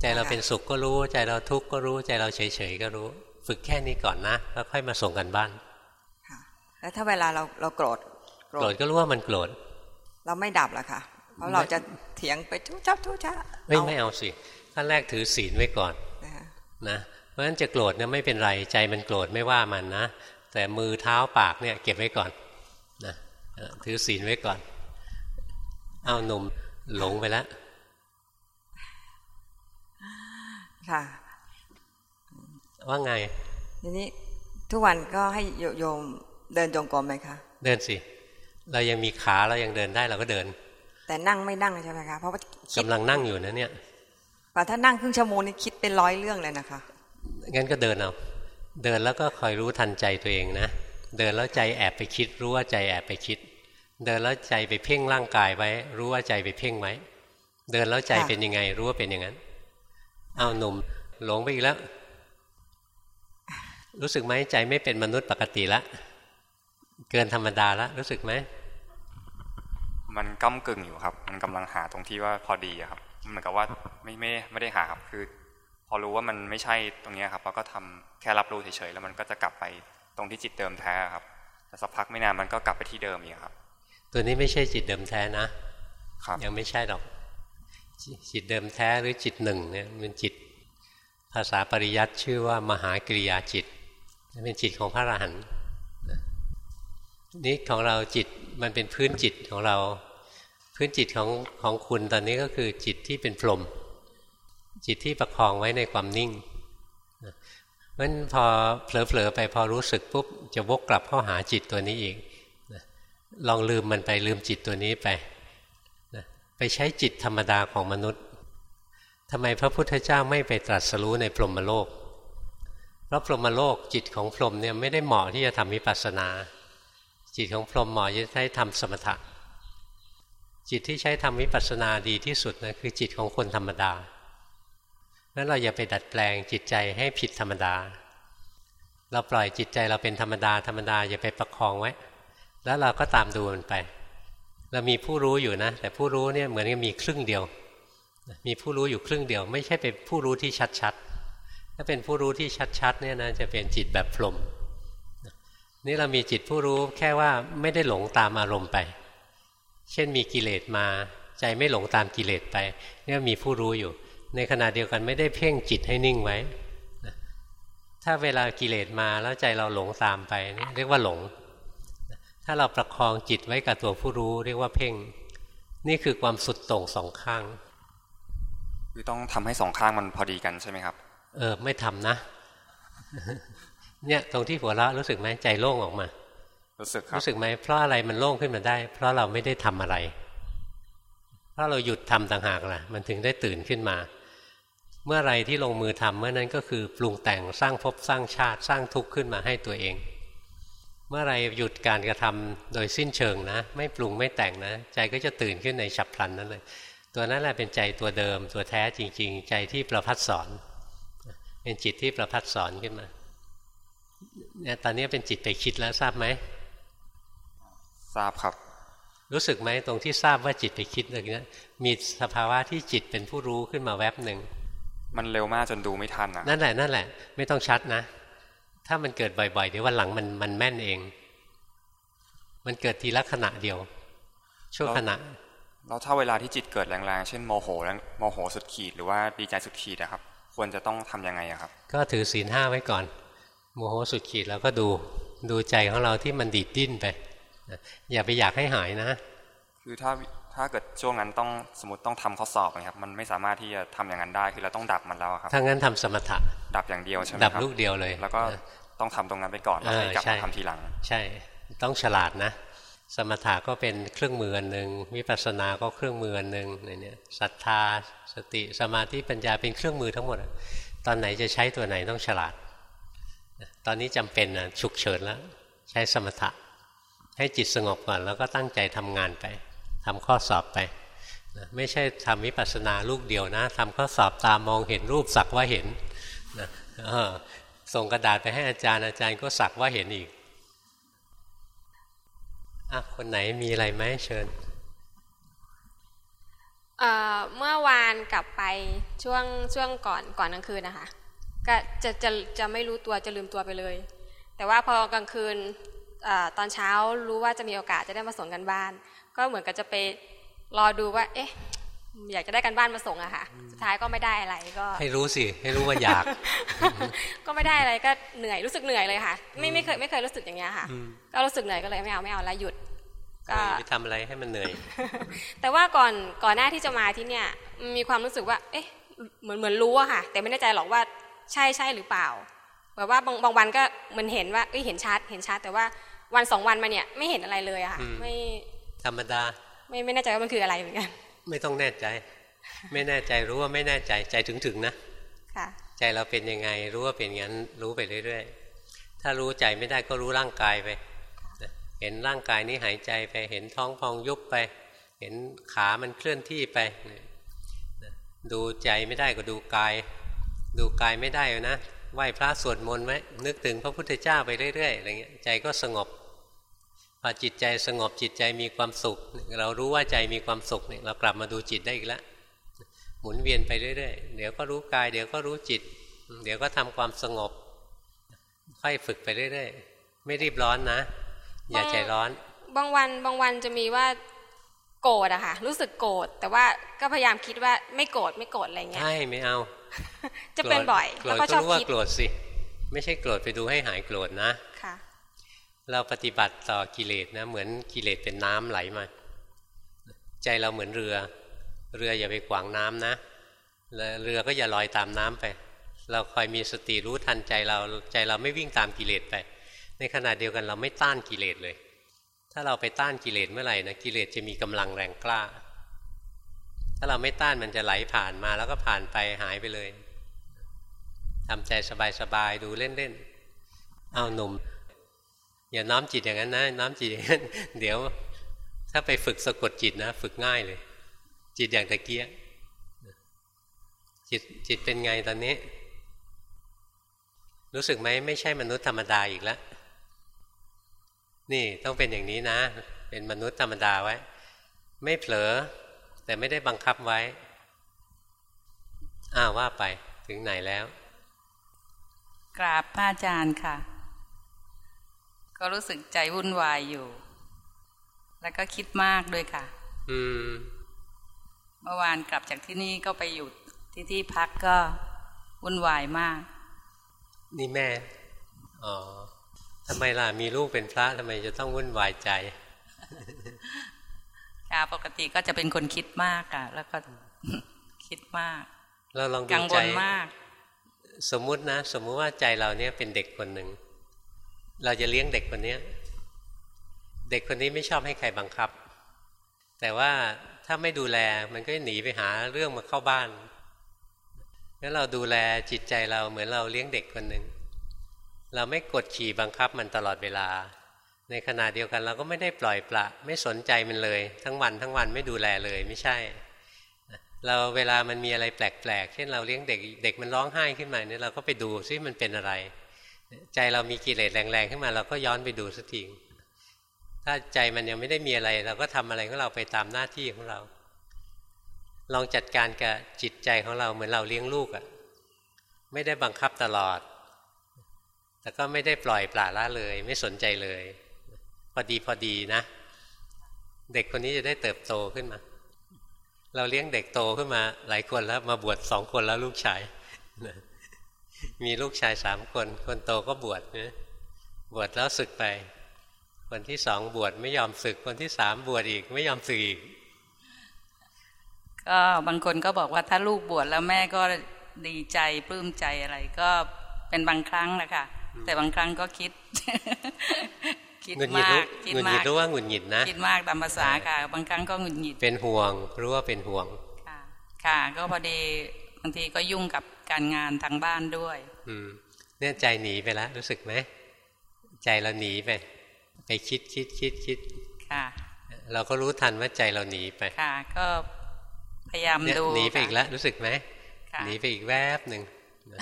ใจเราเป็นสุขก็รู้ ใจเราทุกข์ก็รู้ ใจเราเฉยๆก็รู้ ฝึกแค่นี้ก่อนนะ แล้วค่อยมาส่งกันบ้านแล้วถ้าเวลาเราเราโกรธโกรธก็รู้ว่ามันโกรธเราไม่ดับละค่ะ เพราะเราจะเถียงไปทุชับทุช้าไม่ไม่เอาสิขั้นแรกถือศีลไว้ก่อนนะเพราะฉะนั้นจะโกรธเนี่ยไม่เป็นไรใจมันโกรธไม่ว่ามันนะ แต่มือเท้าปากเนี่ยเก็บไว้ก่อนนะถือศีลไว้ก่อน เอาหนุ่มหลงไปแล้วค่ะว่าไงทีนี้ทุกวันก็ให้โยมเดินจงกรมไหมคะ เดินสิ เรายังมีขาเรายังเดินได้เราก็เดิน แต่นั่งไม่นั่งใช่ไหมคะเพราะว่ากำลังนั่งอยู่นะเนี่ยแต่ถ้านั่งครึ่งชั่วโมงนี่คิดเป็นร้อยเรื่องเลยนะคะงั้นก็เดินเอาเดินแล้วก็คอยรู้ทันใจตัวเองนะเดินแล้วใจแอบไปคิด รู้ว่าใจแอบไปคิด เดินแล้วใจไปเพ่งร่างกายไว้ รู้ว่าใจไปเพ่งไว้เดินแล้วใจเป็นยังไง รู้ว่าเป็นอย่างนั้น เอาหนุ่มหลงไปอีกแล้ว รู้สึกไหมใจไม่เป็นมนุษย์ปกติละ เกินธรรมดาละรู้สึกไหม มันก้ากึ่งอยู่ครับ มันกำลังหาตรงที่ว่าพอดีครับ เหมือนกับว่าไม่ไม่ไม่ได้หาครับ คือ พอรู้ว่ามันไม่ใช่ตรงนี้ครับเราก็ทำแค่รับรู้เฉยๆแล้วมันก็จะกลับไปตรงที่จิตเดิมแท้ครับแต่สักพักไม่นานมันก็กลับไปที่เดิมอีกครับ ตัวนี้ไม่ใช่จิตเดิมแท้นะครับยังไม่ใช่หรอก จิตเดิมแท้หรือจิตหนึ่งเนี่ยมันจิตภาษาปริยัติชื่อว่ามหากริยาจิตเป็นจิตของพระอรหันต์ นี่ของเราจิตมันเป็นพื้นจิตของเรา พื้นจิตของของคุณตอนนี้ก็คือจิตที่เป็นพรหมจิตที่ประคองไว้ในความนิ่งเพราะฉะนั้นพอเผลอๆไปพอรู้สึกปุ๊บจะวกกลับเข้าหาจิตตัวนี้อีกลองลืมมันไปลืมจิตตัวนี้ไปไปใช้จิตธรรมดาของมนุษย์ทำไมพระพุทธเจ้าไม่ไปตรัสรู้ในพรหมโลก เพราะพรหมโลกจิตของพรหมเนี่ยไม่ได้เหมาะที่จะทำวิปัสสนา จิตของพรหมเหมาะจะใช้ทำสมถะ จิตที่ใช้ทำวิปัสสนาดีที่สุดนะคือจิตของคนธรรมดานั้นเราอย่าไปดัดแปลงจิตใจให้ผิดธรรมดา เราปล่อยจิตใจเราเป็นธรรมดาธรรมดาอย่าไปประคองไว้ แล้วเราก็ตามดูมันไป เรามีผู้รู้อยู่นะ แต่ผู้รู้เนี่ยเหมือนกับมีครึ่งเดียว มีผู้รู้อยู่ครึ่งเดียว ไม่ใช่เป็นผู้รู้ที่ชัดๆถ้าเป็นผู้รู้ที่ชัดๆเนี่ยนะจะเป็นจิตแบบพรหม นี่เรามีจิตผู้รู้แค่ว่าไม่ได้หลงตามอารมณ์ไป เช่นมีกิเลสมาใจไม่หลงตามกิเลสไปเนี่ยมีผู้รู้อยู่ ในขณะเดียวกันไม่ได้เพ่งจิตให้นิ่งไว้ ถ้าเวลากิเลสมาแล้วใจเราหลงตามไปนี่เรียกว่าหลง ถ้าเราประคองจิตไว้กับตัวผู้รู้ เรียกว่าเพ่ง นี่คือความสุดโต่งสองข้าง คือต้องทำให้สองข้างมันพอดีกันใช่ไหมครับ เออไม่ทำนะ เนี่ยตรงที่หัวเราะรู้สึกไหมใจโล่งออกมา รู้สึกครับรู้สึกไหมเพราะอะไรมันโล่งขึ้นมาได้ เพราะเราไม่ได้ทำอะไร เพราะเราหยุดทำต่างหากล่ะ มันถึงได้ตื่นขึ้นมา เมื่อไรที่ลงมือทำเมื่อนั้นก็คือปรุงแต่งสร้างภพสร้างชาติสร้างทุกข์ขึ้นมาให้ตัวเอง เมื่อไรหยุดการกระทำโดยสิ้นเชิงนะ ไม่ปรุงไม่แต่งนะ ใจก็จะตื่นขึ้นในฉับพลันนั้นเลย ตัวนั้นแหละเป็นใจตัวเดิม ตัวแท้จริง ๆ ใจที่ประพัดสอนเป็นจิตที่ประพัดสอนขึ้นมา เนี่ยตอนนี้เป็นจิตไปคิดแล้วทราบไหมทราบครับ รู้สึกไหมตรงที่ทราบว่าจิตไปคิดอะไรเงี้ยมีสภาวะที่จิตเป็นผู้รู้ขึ้นมาแวบหนึ่งมันเร็วมากจนดูไม่ทันนะนั่นแหละนั่นแหละ ไม่ต้องชัดนะ ถ้ามันเกิดบ่อยๆเดี๋ยววันหลังมันมันแม่นเอง มันเกิดทีละขณะเดียวชั่วขณะแล้วถ้าเวลาที่จิตเกิดแรงๆ เช่นโมโหแล้วโมโหสุดขีดหรือว่าดีใจสุดขีดนะครับ ควรจะต้องทํำยังไงครับ ก็ถือศีลห้าไว้ก่อน โมโหสุดขีดแล้วก็ดูดูใจของเราที่มันดีดดิ้นไปอย่าไปอยากให้หายนะ คือถ้าถ้าเกิดช่วงนั้นต้องสมมติต้องทำข้อสอบนะครับ มันไม่สามารถที่จะทำอย่างนั้นได้คือเราต้องดับมันแล้วครับถ้างั้นทำสมถะดับอย่างเดียวใช่ไหมครับดับลูกเดียวเลย แล้วก็ต้องทำตรงนั้นไปก่อนแล้วค่อยกลับมาทำทีหลัง ใช่ ต้องฉลาดนะ สมถะก็เป็นเครื่องมืออันหนึ่งวิปัสสนาก็เครื่องมืออันหนึ่งเนี่ยศรัทธา สติสมาธิปัญญาเป็นเครื่องมือทั้งหมด ตอนไหนจะใช้ตัวไหนต้องฉลาด ตอนนี้จำเป็นนะฉุกเฉินแล้ว ใช้สมถะ ให้จิตสงบก่อน แล้วก็ตั้งใจทำงานไปทำข้อสอบไปไม่ใช่ทำวิปัสสนาลูกเดียวนะทำข้อสอบตามมองเห็นรูปสักว่าเห็นนะส่งกระดาษไปให้อาจารย์อาจารย์ก็สักว่าเห็นอีกอะคนไหนมีอะไรไหมเชิญเเมื่อวานกลับไปช่วงช่วงก่อนก่อนกลางคืนนะคะ ก็จะจะจะไม่รู้ตัวจะลืมตัวไปเลย แต่ว่าพอกลางคืนอตอนเช้ารู้ว่าจะมีโอกาสจะได้มาส่งกันบ้าน ก็เหมือนกับจะไปรอดูว่า เอ๊ะ อยากจะได้กันบ้านมาส่งอะค่ะ สุดท้ายก็ไม่ได้อะไรก็ ให้รู้สิ ให้รู้ว่าอยาก ก็ไม่ได้อะไรก็เหนื่อยรู้สึกเหนื่อยเลยค่ะ ไม่ไม่เคยไม่เคยรู้สึกอย่างเงี้ยค่ะ ก็รู้สึกเหนื่อยก็เลยไม่เอาไม่เอาแล้วหยุดก็ไปทำอะไรให้มันเหนื่อย แต่ว่าก่อนก่อนหน้าที่จะมาที่เนี่ย มีความรู้สึกว่า เอ๊ะ เหมือนเหมือนรู้อะค่ะ แต่ไม่แน่ใจหรอกว่า ใช่ใช่หรือเปล่าแบบว่าบางบางวันก็มันเห็นว่าเอ้ยเห็นชัดเห็นชัดแต่ว่าวันสองวันมาเนี่ยไม่เห็นอะไรเลยอะค่ะไม่ธรรมดา ไม่ไม่แน่ใจว่ามันคืออะไรเหมือนกัน ไม่ต้องแน่ใจ ไม่แน่ใจรู้ว่าไม่แน่ใจใจถึงถึงนะค่ะใจเราเป็นยังไงรู้ว่าเป็นงั้นรู้ไปเรื่อยๆถ้ารู้ใจไม่ได้ก็รู้ร่างกายไปเห็นร่างกายนี้หายใจไปเห็นท้องพองยุบไป เห็นขามันเคลื่อนที่ไปดูใจไม่ได้ก็ดูกาย ดูกายไม่ได้นะไหว้พระสวดมนต์ไว้นึกถึงพระพุทธเจ้าไปเรื่อยๆอะไรเงี้ยใจก็สงบพอจิตใจสงบจิตใจมีความสุข เรารู้ว่าใจมีความสุขเนี่ยเรากลับมาดูจิตได้อีกแล้วหมุนเวียนไปเรื่อยๆเดี๋ยวก็รู้กาย เดี๋ยวก็รู้จิต เดี๋ยวก็ทำความสงบ ค่อยฝึกไปเรื่อยๆไม่รีบร้อนนะ อย่าใจร้อน บางวันบางวันจะมีว่าโกรธอะค่ะรู้สึกโกรธแต่ว่าก็พยายามคิดว่าไม่โกรธไม่โกรธอะไรเงี้ยใช่ไม่เอา จะเป็นบ่อยโกรแล้วธก็ก็ชอบรู้ว่าคิดโกรธสิ ไม่ใช่โกรธไปดูให้หายโกรธนะค่ะ เราปฏิบัติต่อกิเลสนะ เหมือนกิเลสเป็นน้ำไหลมา ใจเราเหมือนเรือ เรืออย่าไปขวางน้ำนะแล้วเรือก็อย่าลอยตามน้ำไป เราคอยมีสติรู้ทันใจเราใจเราไม่วิ่งตามกิเลสไป ในขณะเดียวกันเราไม่ต้านกิเลสเลย ถ้าเราไปต้านกิเลสเมื่อไหร่นะกิเลสจะมีกำลังแรงกล้า ถ้าเราไม่ต้านมันจะไหลผ่านมาแล้วก็ผ่านไปหายไปเลยทำใจสบายๆดูเล่นๆเอาหนุ่ม อย่าน้อมจิตอย่างนั้นนะน้อมจิตอย่างนั้นเดี๋ยว ถ้าไปฝึกสะกดจิตนะ ฝึกง่ายเลย จิตอย่างตะเกียจิตจิตเป็นไงตอนนี้ รู้สึกไหมไม่ใช่มนุษย์ธรรมดาอีกแล้วนี่ต้องเป็นอย่างนี้นะ เป็นมนุษย์ธรรมดาไว้ ไม่เผลอ แต่ไม่ได้บังคับไว้ อ้าวว่าไปถึงไหนแล้ว กราบพระอาจารย์ค่ะ ก็รู้สึกใจวุ่นวายอยู่ แล้วก็คิดมากด้วยค่ะ อืม เมื่อวานกลับจากที่นี่ก็ไปอยู่ที่ที่พักก็วุ่นวายมาก นี่แม่ อ๋อทำไมล่ะ มีลูกเป็นพระทำไมจะต้องวุ่นวายใจ ค่ะปกติก็จะเป็นคนคิดมากอะแล้วก็คิดมากเราลองดูกังวใจลมาก สมมุตินะ สมมุติว่าใจเราเนี่ยเป็นเด็กคนหนึ่ง เราจะเลี้ยงเด็กคนเนี้ย เด็กคนนี้ไม่ชอบให้ใครบังคับ แต่ว่าถ้าไม่ดูแลมันก็หนีไปหาเรื่องมาเข้าบ้านงั้นเราดูแลจิตใจเราเหมือนเราเลี้ยงเด็กคนหนึ่ง เราไม่กดขี่บังคับมันตลอดเวลา ในขณะเดียวกันเราก็ไม่ได้ปล่อยปละ ไม่สนใจมันเลย ทั้งวันทั้งวันไม่ดูแลเลยไม่ใช่ เราเวลามันมีอะไรแปลกๆ เช่นเราเลี้ยงเด็กเด็กมันร้องไห้ขึ้นมาเนี่ยเราก็ไปดูซิมันเป็นอะไร ใจเรามีกิเลสแรงๆขึ้นมาเราก็ย้อนไปดูสักทีถ้าใจมันยังไม่ได้มีอะไร เราก็ทำอะไรของเราไปตามหน้าที่ของเรา ลองจัดการกับจิตใจของเราเหมือนเราเลี้ยงลูกอะ่ะไม่ได้บังคับตลอด แต่ก็ไม่ได้ปล่อยปละละเลย ไม่สนใจเลย พอดีพอดีนะ เด็กคนนี้จะได้เติบโตขึ้นมา เราเลี้ยงเด็กโตขึ้นมา หลายคนแล้วมาบวชสองคนแล้วลูกชายมีลูกชายสามคน คนโตก็บวชนะบวชแล้วศึกไป คนที่สองบวชไม่ยอมศึก คนที่สามบวชอีก ไม่ยอมศึกอีก ก็บางคนก็บอกว่าถ้าลูกบวชแล้วแม่ก็ดีใจปลื้มใจอะไร ก็เป็นบางครั้งแหละค่ะแต่บางครั้งก็คิด คิดหงุดหงิดมารู้กคิดหงุดหมางิดกรู้ว่าหงุดหงิดนะคิดมากตามภาษาค่ะ บางครั้งก็หงุดหงิดเป็นห่วง รู้ว่าเป็นห่วงค่ะ ก็พอดีบางทีก็ยุ่งกับการงานทางบ้านด้วย อืมเนี่ยใจหนีไปแล้วรู้สึกไหมใจเราหนีไป ไปคิดคิดคิดคิดค่ะ เราก็รู้ทันว่าใจเราหนีไปค่ะ ก็พยายามเนี่ยดูหนีไปค่ะอีกแล้วรู้สึกไหมค่ะหนีไปอีกแวบหนึ่งนะ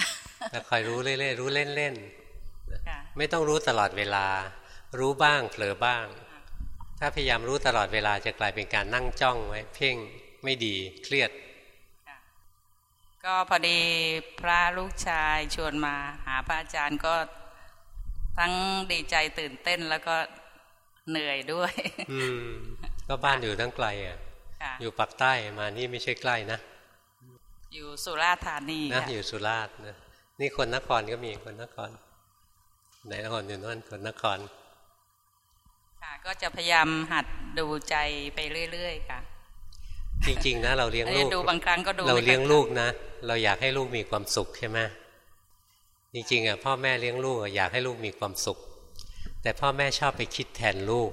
แล้วคอยรู้เรื่อยๆรู้เล่นๆนะค่ะไม่ต้องรู้ตลอดเวลา รู้บ้างเผลอบ้าง ถ้าพยายามรู้ตลอดเวลาจะกลายเป็นการนั่งจ้องไว้เพ่งไม่ดีเครียด ก็พอดีพระลูกชายชวนมาหาพระอาจารย์ก็ทั้งดีใจตื่นเต้นแล้วก็เหนื่อยด้วย อืมก็บ้านอยู่ทั้งไกลอะค่ะอยู่ปักใต้มานี่ไม่ใช่ใกล้นะ อยู่สุราษฎร์ธานีนะค่ะอยู่สุราษฎร์นะนี่คนนครก็มีคนนครไหนนครอยู่นั่นคนนครค่ะ ก็จะพยายามหัดดูใจไปเรื่อย ๆ ค่ะ จริง ๆ นะ เราเลี้ยงลูกเอ้ยดูบางครั้งก็ดูเราไม่ค่อยเลี้ยงลูกนะ เราอยากให้ลูกมีความสุขใช่ไหมจริงๆอะพ่อแม่เลี้ยงลูกอะอยากให้ลูกมีความสุข แต่พ่อแม่ชอบไปคิดแทนลูก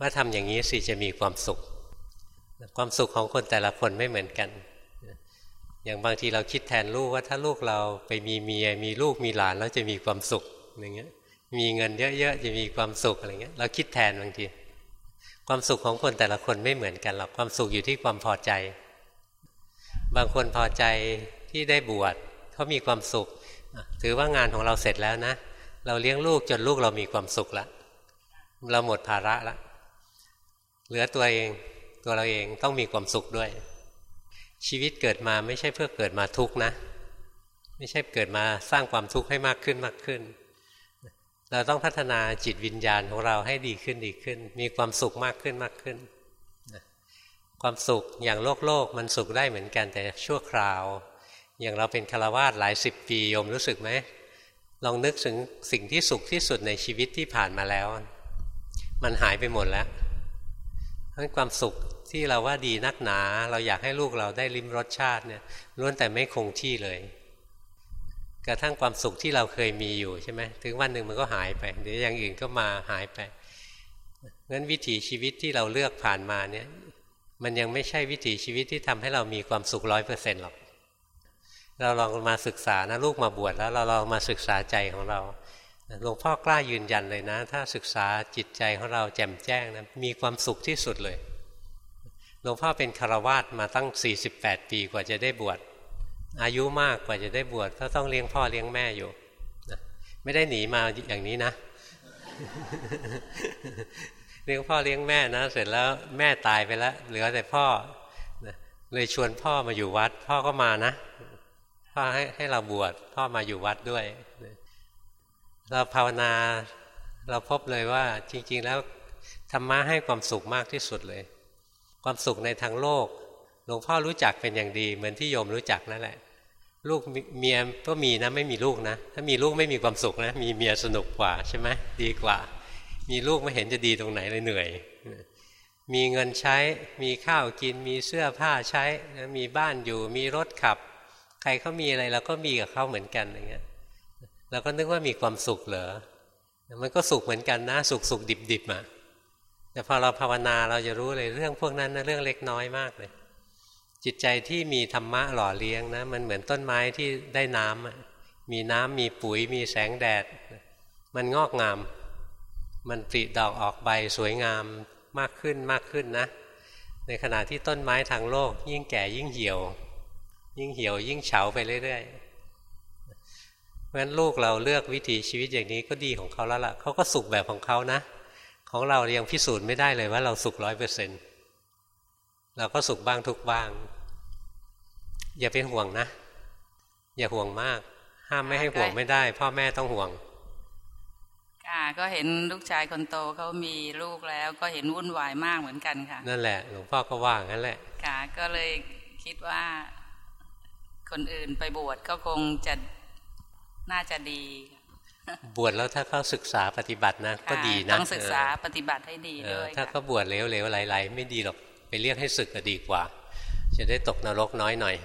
ว่าทำอย่างนี้สิจะมีความสุข ความสุขของคนแต่ละคนไม่เหมือนกัน อย่างบางทีเราคิดแทนลูกว่าถ้าลูกเราไปมีเมียมีลูกมีหลานแล้วจะมีความสุขอย่างเงี้ย มีเงินเยอะๆจะมีความสุขอะไรเงี้ยเราคิดแทนบางทีความสุขของคนแต่ละคนไม่เหมือนกันหรอกความสุขอยู่ที่ความพอใจ บางคนพอใจที่ได้บวชเขามีความสุข ถือว่างานของเราเสร็จแล้วนะ เราเลี้ยงลูกจนลูกเรามีความสุขล้วเราหมดภาระล้วเหลือตัวเองตัวเราเองต้องมีความสุขด้วย ชีวิตเกิดมาไม่ใช่เพื่อเกิดมาทุกข์นะ ไม่ใช่เกิดมาสร้างความทุกข์ให้มากขึ้นมากขึ้น เราต้องพัฒนาจิตวิญญาณของเราให้ดีขึ้นดีขึ้น มีความสุขมากขึ้นมากขึ้น ความสุขอย่างโลกโลกมันสุขได้เหมือนกันแต่ชั่วคราว อย่างเราเป็นคารวาสหลายสิบปีโยมรู้สึกไหมลองนึกถึงสิ่งที่สุขที่สุดในชีวิตที่ผ่านมาแล้ว มันหายไปหมดแล้วเพราะความสุขที่เราว่าดีนักหนา เราอยากให้ลูกเราได้ลิ้มรสชาติเนี่ยล้วนแต่ไม่คงที่เลย กระทั่งความสุขที่เราเคยมีอยู่ใช่ไหมถึงวันหนึ่งมันก็หายไปเดี๋ยวอย่างอื่นก็มาหายไปงั้นวิถีชีวิตที่เราเลือกผ่านมาเนี่ย มันยังไม่ใช่วิถีชีวิตที่ทำให้เรามีความสุขร้อยเปอร์เซ็นต์หรอกเราลองมาศึกษานะลูกมาบวชแล้วเราลองมาศึกษาใจของเราหลวงพ่อกล้ายืนยันเลยนะ ถ้าศึกษาจิตใจของเราแจ่มแจ้งนะมีความสุขที่สุดเลยหลวงพ่อเป็นคารวาสมาตั้ง 48 ปีกว่าจะได้บวช อายุมากกว่าจะได้บวชก็ต้องเลี้ยงพ่อเลี้ยงแม่อยู่ไม่ได้หนีมาอย่างนี้นะ เลี้ยงพ่อเลี้ยงแม่นะ เสร็จแล้วแม่ตายไปแล้ว เหลือแต่พ่อเลยชวนพ่อมาอยู่วัด พ่อก็มานะพ่อให้ให้เราบวชพ่อมาอยู่วัดด้วย เราภาวนาเราพบเลยว่าจริง ๆ แล้วธรรมะให้ความสุขมากที่สุดเลย ความสุขในทางโลก หลวงพ่อรู้จักเป็นอย่างดี เหมือนที่โยมรู้จักนั่นแหละ ลูกเมียก็มีนะไม่มีลูกนะ ถ้ามีลูกไม่มีความสุขนะ มีเมียสนุกกว่าใช่ไหมดีกว่า มีลูกไม่เห็นจะดีตรงไหนเลยเหนื่อย มีเงินใช้ มีข้าวกิน มีเสื้อผ้าใช้มีบ้านอยู่ มีรถขับ ใครเขามีอะไรเราก็มีกับเขาเหมือนกันอย่างเงี้ยเราก็นึกว่ามีความสุขเหรอ มันก็สุขเหมือนกันนะ สุขสุขดิบดิบอะแต่พอเราภาวนาเราจะรู้เลยเรื่องพวกนั้นนะเรื่องเล็กน้อยมากเลย จิตใจที่มีธรรมะหล่อเลี้ยงนะมันเหมือนต้นไม้ที่ได้น้ำมีน้ำมีปุ๋ยมีแสงแดด มันงอกงาม มันปริดอกออกใบสวยงามมากขึ้นมากขึ้นนะ ในขณะที่ต้นไม้ทางโลก ยิ่งแก่ยิ่งเหี่ยว ยิ่งเหี่ยวยิ่งเฉาไปเรื่อยๆเพราะฉะนั้นลูกเราเลือกวิถีชีวิตอย่างนี้ก็ดีของเขาแล้วล่ะเขาก็สุขแบบของเขานะ ของเรายังพิสูจน์ไม่ได้เลยว่าเราสุขร้อยเปอร์เซ็นต์เราก็สุขบ้างทุกบ้าง อย่าเป็นห่วงนะ อย่าห่วงมาก ห้ามไม่ให้ห่วงไม่ได้ พ่อแม่ต้องห่วงค่ะก็เห็นลูกชายคนโตเขามีลูกแล้ว ก็เห็นวุ่นวายมากเหมือนกันค่ะ นั่นแหละหลวงพ่อก็ว่างั้นแหละค่ะ ก็เลยคิดว่า คนอื่นไปบวชก็คงจะน่าจะดี บวชแล้วถ้าเขาศึกษาปฏิบัตินะ ก็ดีนะต้องศึกษาปฏิบัติให้ดีด้วยถ้าเขาบวชเหลวๆไหลๆไม่ดีหรอกไปเรียกให้ศึกก็ดีกว่า จะได้ตกนรกน้อยหน่อย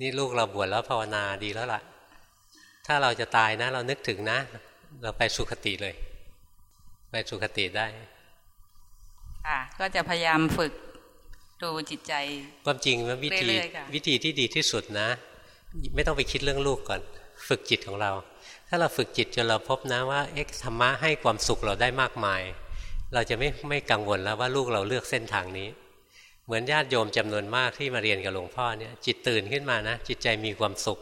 นี่ลูกเราบวชแล้วภาวนาดีแล้วล่ะ ถ้าเราจะตายนะ เรานึกถึงนะ เราไปสุคติเลย ไปสุคติได้ค่ะก็จะพยายามฝึกดูจิตใจความจริงว่าวิธีวิธีที่ดีที่สุดนะ ไม่ต้องไปคิดเรื่องลูกก่อน ฝึกจิตของเรา ถ้าเราฝึกจิตจนเราพบนะว่าเอ็กธรรมะให้ความสุขเราได้มากมาย เราจะไม่ไม่กังวลแล้วว่าลูกเราเลือกเส้นทางนี้ เหมือนญาติโยมจำนวนมากที่มาเรียนกับหลวงพ่อเนี่ยจิตตื่นขึ้นมานะจิตใจมีความสุข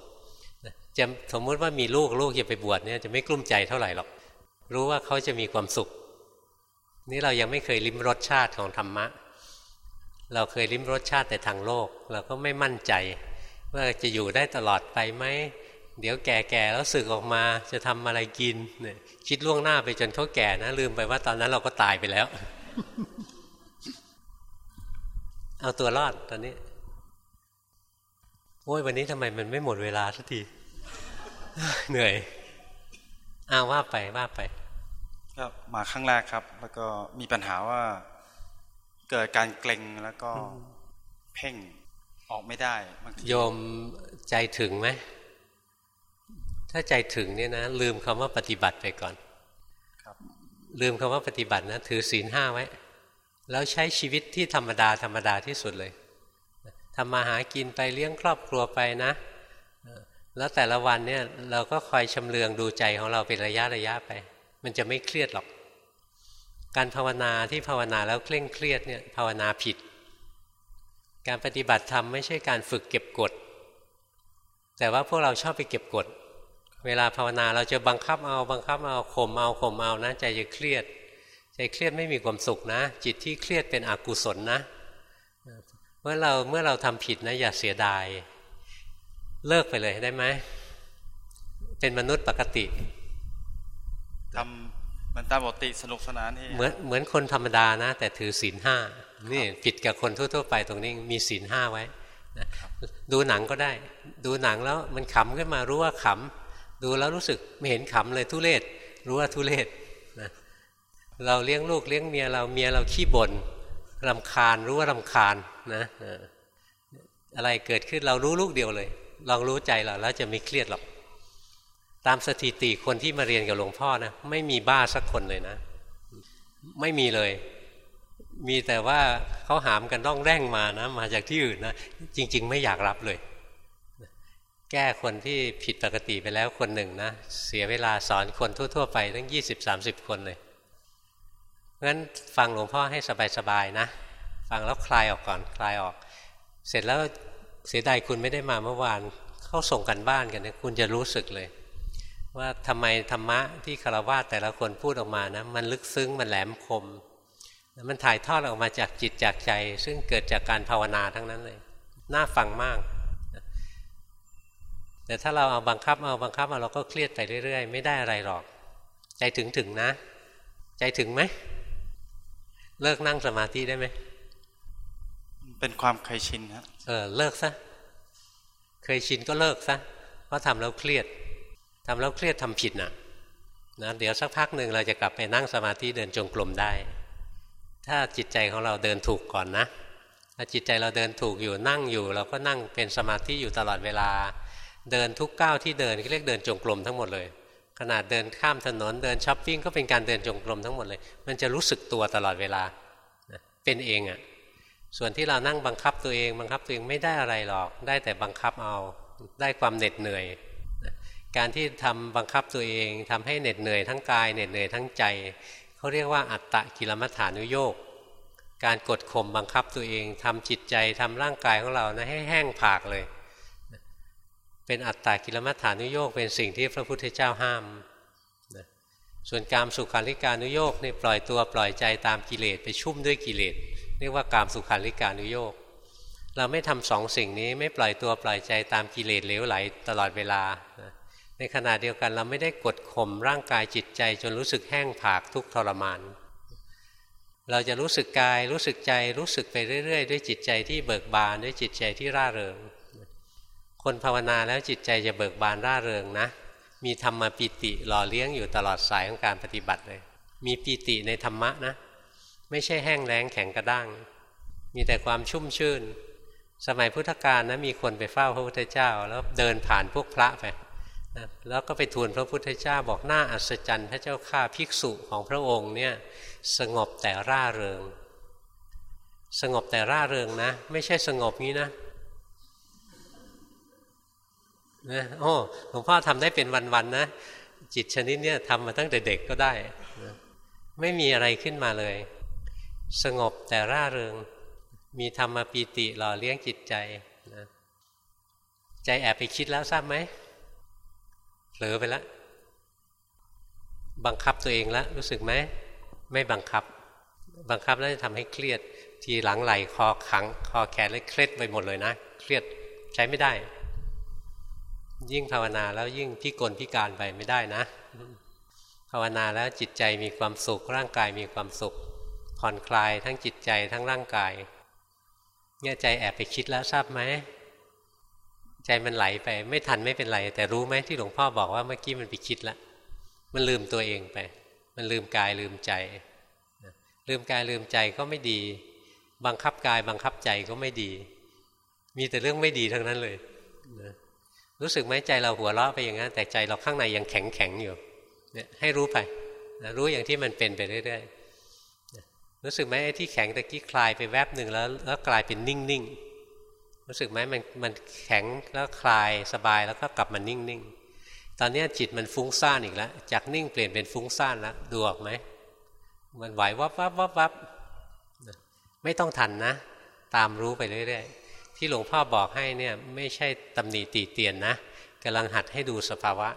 จะสมมุติว่ามีลูกลูกจะไปบวชเนี่ยจะไม่กลุ้มใจเท่าไหร่หรอก รู้ว่าเขาจะมีความสุข นี่เรายังไม่เคยลิ้มรสชาติของธรรมะ เราเคยลิ้มรสชาติแต่ทางโลก เราก็ไม่มั่นใจ ว่าจะอยู่ได้ตลอดไปไหมเดี๋ยวแก่ๆแล้วสึกออกมาจะทำอะไรกินเนี่ยคิดล่วงหน้าไปจนเขาแก่นะลืมไปว่าตอนนั้นเราก็ตายไปแล้ว เอาตัวรอดตอนนี้ โอ้ยวันนี้ทำไมมันไม่หมดเวลาสักที เหนื่อยอ้าว่าไปว่าไปครับมาครั้งแรกครับ แล้วก็มีปัญหาว่า เกิดการเกร็งแล้วก็เพ่งออกไม่ได้โยมใจถึงไหมถ้าใจถึงเนี่ยนะลืมคำว่าปฏิบัติไปก่อนลืมคำว่าปฏิบัตินะถือศีลห้าไว้ แล้วใช้ชีวิตที่ธรรมดาธรรมดาที่สุดเลยทำมาหากินไปเลี้ยงครอบครัวไปนะ แล้วแต่ละวันเนี่ยเราก็คอยชำเลืองดูใจของเราเป็นระยะระยะไป มันจะไม่เครียดหรอก การภาวนาที่ภาวนาแล้วเคร่งเครียดเนี่ยภาวนาผิด การปฏิบัติธรรมไม่ใช่การฝึกเก็บกด แต่ว่าพวกเราชอบไปเก็บกด เวลาภาวนาเราจะบังคับเอาบังคับเอาข่มเอาข่มเอานะใจจะเครียด ใจเครียดไม่มีความสุขนะ จิตที่เครียดเป็นอกุศลนะ เมื่อเราเมื่อเราทำผิดนะอย่าเสียดาย เลิกไปเลยได้ไหม เป็นมนุษย์ปกติทำมันตามปกติสนุกสนานเหมือนเหมือนคนธรรมดานะ แต่ถือศีลห้านี่ผิดกับคนทั่วๆไปตรงนี้มีศีลห้าไว้ดูหนังก็ได้ ดูหนังแล้วมันขำขึ้นมารู้ว่าขำดูแล้วรู้สึกไม่เห็นขำเลยทุเรศรู้ว่าทุเรศนะ เราเลี้ยงลูกเลี้ยงเมียเราเมียเราขี้บ่นรำคาญรู้ว่ารำคาญนะอะไรเกิดขึ้นเรารู้ลูกเดียวเลย ลองรู้ใจเราแล้วจะไม่เครียดหรอก ตามสถิติคนที่มาเรียนกับหลวงพ่อนะไม่มีบ้าสักคนเลยนะ ไม่มีเลย มีแต่ว่าเขาหามกันต้องแร่งมานะ มาจากที่อื่นนะจริง ๆ ไม่อยากรับเลย แก้คนที่ผิดปกติไปแล้วคนหนึ่งนะ เสียเวลาสอนคนทั่ว ๆ ไปตั้งยี่สิบสามสิบคนเลย งั้นฟังหลวงพ่อให้สบายๆนะ ฟังแล้วคลายออกก่อนคลายออก เสร็จแล้วเสียดายคุณไม่ได้มาเมื่อวานเขาส่งกันบ้านกันนะคุณจะรู้สึกเลย ว่าทำไมธรรมะที่คารวะแต่ละคนพูดออกมานะมันลึกซึ้งมันแหลมคมมันถ่ายทอดออกมาจากจิตจากใจ ซึ่งเกิดจากการภาวนาทั้งนั้นเลย น่าฟังมาก แต่ถ้าเราเอาบังคับเอาบังคับเอาเราก็เครียดไปเรื่อย ๆ ไม่ได้อะไรหรอก ใจถึงถึงนะ ใจถึงไหม เลิกนั่งสมาธิได้ไหม เป็นความเคยชินครับเออเลิกซะ เคยชินก็เลิกซะ เพราะทำแล้วเครียดทำแล้วเครียดทำผิดนะนะเดี๋ยวสักพักหนึ่งเราจะกลับไปนั่งสมาธิเดินจงกรมได้ ถ้าจิตใจของเราเดินถูกก่อนนะถ้าจิตใจเราเดินถูกอยู่นั่งอยู่ เราก็นั่งเป็นสมาธิอยู่ตลอดเวลา เดินทุกก้าวที่เดินเรียกเดินจงกรมทั้งหมดเลย ขนาดเดินข้ามถนนเดินช้อปปิ้งก็เป็นการเดินจงกรมทั้งหมดเลย มันจะรู้สึกตัวตลอดเวลาเป็นเองอะ่ะส่วนที่เรานั่งบังคับตัวเอง บังคับตัวเองไม่ได้อะไรหรอก ได้แต่บังคับเอาได้ความเหน็ดเหนื่อยการที่ทำบังคับตัวเองทำให้เหน็ดเหนื่อยทั้งกายเหน็ดเหนื่อยทั้งใจเขาเรียกว่าอัตตะกิลมัฐานุโยกการกดข่มบังคับตัวเองทำจิตใจทำร่างกายของเรานะให้แห้งผากเลย เป็นอัตตากิลมัฏฐานุโยกเป็นสิ่งที่พระพุทธเจ้าห้ามนะส่วนกามสุขาริการนุโยกนี่ปล่อยตัวปล่อยใจตามกิเลสไปชุ่มด้วยกิเลสเรียกว่ากามสุขาริการนุโยกเราไม่ทำสองสิ่งนี้ไม่ปล่อยตัวปล่อยใจตามกิเลสเลวไหลตลอดเวลาในขณะเดียวกันเราไม่ได้กดข่มร่างกายจิตใจจนรู้สึกแห้งผากทุกทรมาน เราจะรู้สึกกายรู้สึกใจรู้สึกไปเรื่อย ๆ ด้วยจิตใจที่เบิกบานด้วยจิตใจที่ร่าเริง คนภาวนาแล้วจิตใจจะเบิกบานร่าเริงนะ มีธรรมปิติหล่อเลี้ยงอยู่ตลอดสายของการปฏิบัติเลย มีปิติในธรรมะนะ ไม่ใช่แห้งแล้งแข็งกระด้าง มีแต่ความชุ่มชื่น สมัยพุทธกาลนะมีคนไปเฝ้าพระพุทธเจ้า แล้วเดินผ่านพวกพระไปนะแล้วก็ไปทูลพระพุทธเจ้าบอกหน้าอัศจรรย์พระเจ้าข้าภิกษุของพระองค์เนี่ยสงบแต่ร่าเริง สงบแต่ร่าเริงนะ ไม่ใช่สงบงี้นะ นะโอ้หลวงพ่อทำได้เป็นวันๆนะ จิตชนิดเนี้ยทำมาตั้งแต่เด็กก็ได้นะไม่มีอะไรขึ้นมาเลย สงบแต่ร่าเริง มีธรรมปีติหล่อเลี้ยงจิตใจนะใจแอบไปคิดแล้วทราบไหมเผลอไปแล้ว บังคับตัวเองแล้วรู้สึกไหม ไม่บังคับ บังคับแล้วจะทำให้เครียด ทีหลังไหลคอขัง คอแขนเลยเครียดไปหมดเลยนะ เครียดใช้ไม่ได้ ยิ่งภาวนาแล้วยิ่งพิกลพิการไปไม่ได้นะ ภาวนาแล้วจิตใจมีความสุข ร่างกายมีความสุข ผ่อนคลายทั้งจิตใจทั้งร่างกายเนี่ยใจแอบไปคิดแล้วทราบไหมใจมันไหลไป ไม่ทันไม่เป็นไร แต่รู้ไหมที่หลวงพ่อบอกว่าเมื่อกี้มันไปคิดแล้วมันลืมตัวเองไป มันลืมกายลืมใจ ลืมกายลืมใจก็ไม่ดี บังคับกายบังคับใจก็ไม่ดี มีแต่เรื่องไม่ดีทั้งนั้นเลยนะ รู้สึกไหมใจเราหัวเราะไปอย่างนั้น แต่ใจเราข้างในยังแข็งแข็งอยู่เนี่ยให้รู้ไปนะรู้อย่างที่มันเป็นไปเรื่อยๆรู้สึกไหมไอ้ที่แข็งตะกี้คลายไปแวบหนึ่งแล้ว แล้วกลายเป็นนิ่งๆรู้สึกไหมมันมันแข็งแล้วคลายสบายแล้วก็กลับมานิ่งๆตอนนี้จิตมันฟุ้งซ่านอีกแล้วจากนิ่งเปลี่ยนเป็นฟุ้งซ่านแล้วดูออกไหมมันไหววับวับวับวับไม่ต้องทันนะ ตามรู้ไปเรื่อยๆ ที่หลวงพ่อบอกให้เนี่ยไม่ใช่ตำหนิตีเตียนนะกำลังหัดให้ดูสภาวะ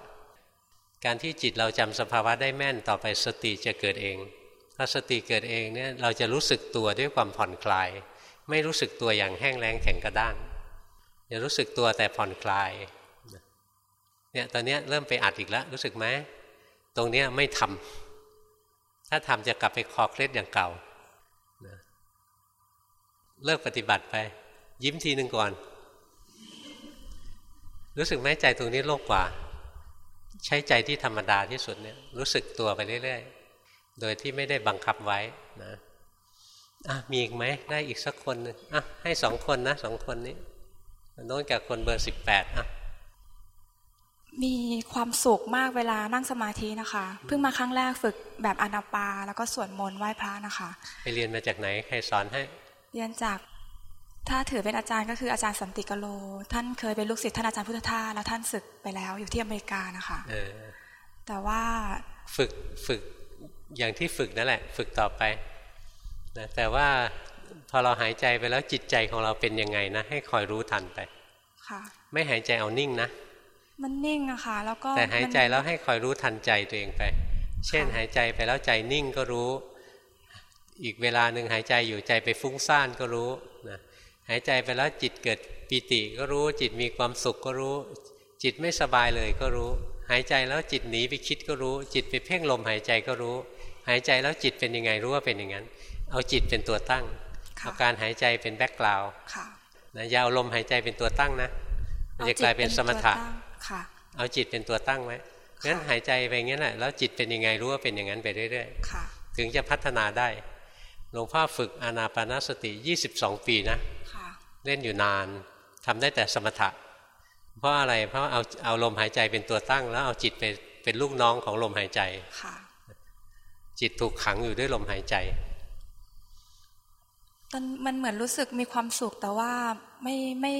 การที่จิตเราจำสภาวะได้แม่นต่อไปสติจะเกิดเองถ้าสติเกิดเองเนี่ยเราจะรู้สึกตัวด้วยความผ่อนคลาย ไม่รู้สึกตัวอย่างแห้งแล้งแข็งกระด้างจะรู้สึกตัวแต่ผ่อนคลายเนี่ยตอนนี้เริ่มไปอัดอีกแล้วรู้สึกไหมตรงนี้ไม่ทำถ้าทำจะกลับไปคอเคล็ดอย่างเก่าเลิกปฏิบัติไป ยิ้มทีหนึ่งก่อน รู้สึกไหมใจตรงนี้โลกกว่า ใช้ใจที่ธรรมดาที่สุดเนี่ยรู้สึกตัวไปเรื่อยๆ โดยที่ไม่ได้บังคับไว้นะอะมีอีกไหมได้อีกสักคนนึงอะให้สองคนนะสองคนนี้โน้นกับคนเบอร์สิบแปดอะมีความสุขมากเวลานั่งสมาธินะคะ เพิ่งมาครั้งแรกฝึกแบบอนาปา แล้วก็สวดมนต์ไหว้พระนะคะ ไปเรียนมาจากไหนใครสอนให้ เรียนจาก ถ้าถือเป็นอาจารย์ก็คืออาจารย์สันติกโล ท่านเคยเป็นลูกศิษย์ท่านอาจารย์พุทธทาสแล้วท่านศึกไปแล้วอยู่ที่อเมริกานะคะแต่ว่าฝึกฝึกอย่างที่ฝึกนั่นแหละ ฝึกต่อไปนะแต่ว่าพอเราหายใจไปแล้วจิตใจของเราเป็นยังไงนะ ให้คอยรู้ทันไป ค่ะ ไม่หายใจเอานิ่งนะ มันนิ่งอะค่ะ แล้วก็แต่หายใจแล้วให้คอยรู้ทันใจตัวเองไป เช่นหายใจไปแล้วใจนิ่งก็รู้ อีกเวลาหนึ่งหายใจอยู่ใจไปฟุ้งซ่านก็รู้นะ หายใจไปแล้วจิตเกิดปิติก็รู้ จิตมีความสุขก็รู้ จิตไม่สบายเลยก็รู้ หายใจแล้วจิตหนีไปคิดก็รู้ จิตไปเพ่งลมหายใจก็รู้ หายใจแล้วจิตเป็นยังไงรู้ว่าเป็นอย่างนั้น เอาจิตเป็นตัวตั้งเอาการหายใจเป็น background นะอย่าเอาลมหายใจเป็นตัวตั้งนะมันจะกลายเป็นสมถะเอาจิตเป็นตัวตั้งไว้งั้นหายใจไปงั้นแหละแล้วจิตเป็นยังไงรู้ว่าเป็นอย่างนั้นไปเรื่อยๆถึงจะพัฒนาได้หลวงพ่อฝึกอานาปานสติ 22 ปีนะ เล่นอยู่นานทำได้แต่สมถะ เพราะอะไรเพราะเอาเอาลมหายใจเป็นตัวตั้ง แล้วเอาจิตไปเป็นลูกน้องของลมหายใจจิตถูกขังอยู่ด้วยลมหายใจตอนมันเหมือนรู้สึกมีความสุขแต่ว่าไม่ไม่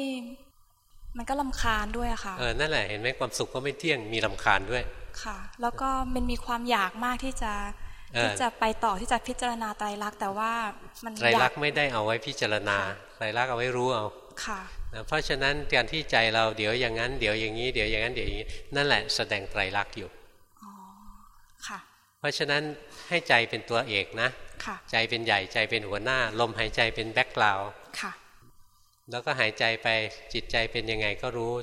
มันก็ลำคาญด้วยอะค่ะเออนั่นแหละเห็นไหมความสุขก็ไม่เที่ยงมีลำคาญด้วยค่ะ แล้วก็มันมีความอยากมากที่จะ ที่จะไปต่อที่จะพิจารณาไตรลักษณ์แต่ว่ามันไตรลักษณ์ไม่ได้เอาไว้พิจารณาไตรลักษณ์เอาไว้รู้เอาค่ะเพราะฉะนั้นการที่ใจเราเดี๋ยวอย่างนั้น เดี๋ยวอย่างนี้เดี๋ยวอย่างนั้นเดี๋ยวอย่างนี้นั่นแหละแสดงไตรลักษณ์อยู่อ๋อค่ะ เพราะฉะนั้นให้ใจเป็นตัวเอกนะใจเป็นใหญ่ใจเป็นหัวหน้า ลมหายใจเป็นแบ็กกราวด์แล้วก็หายใจไปจิตใจเป็นยังไงก็รู้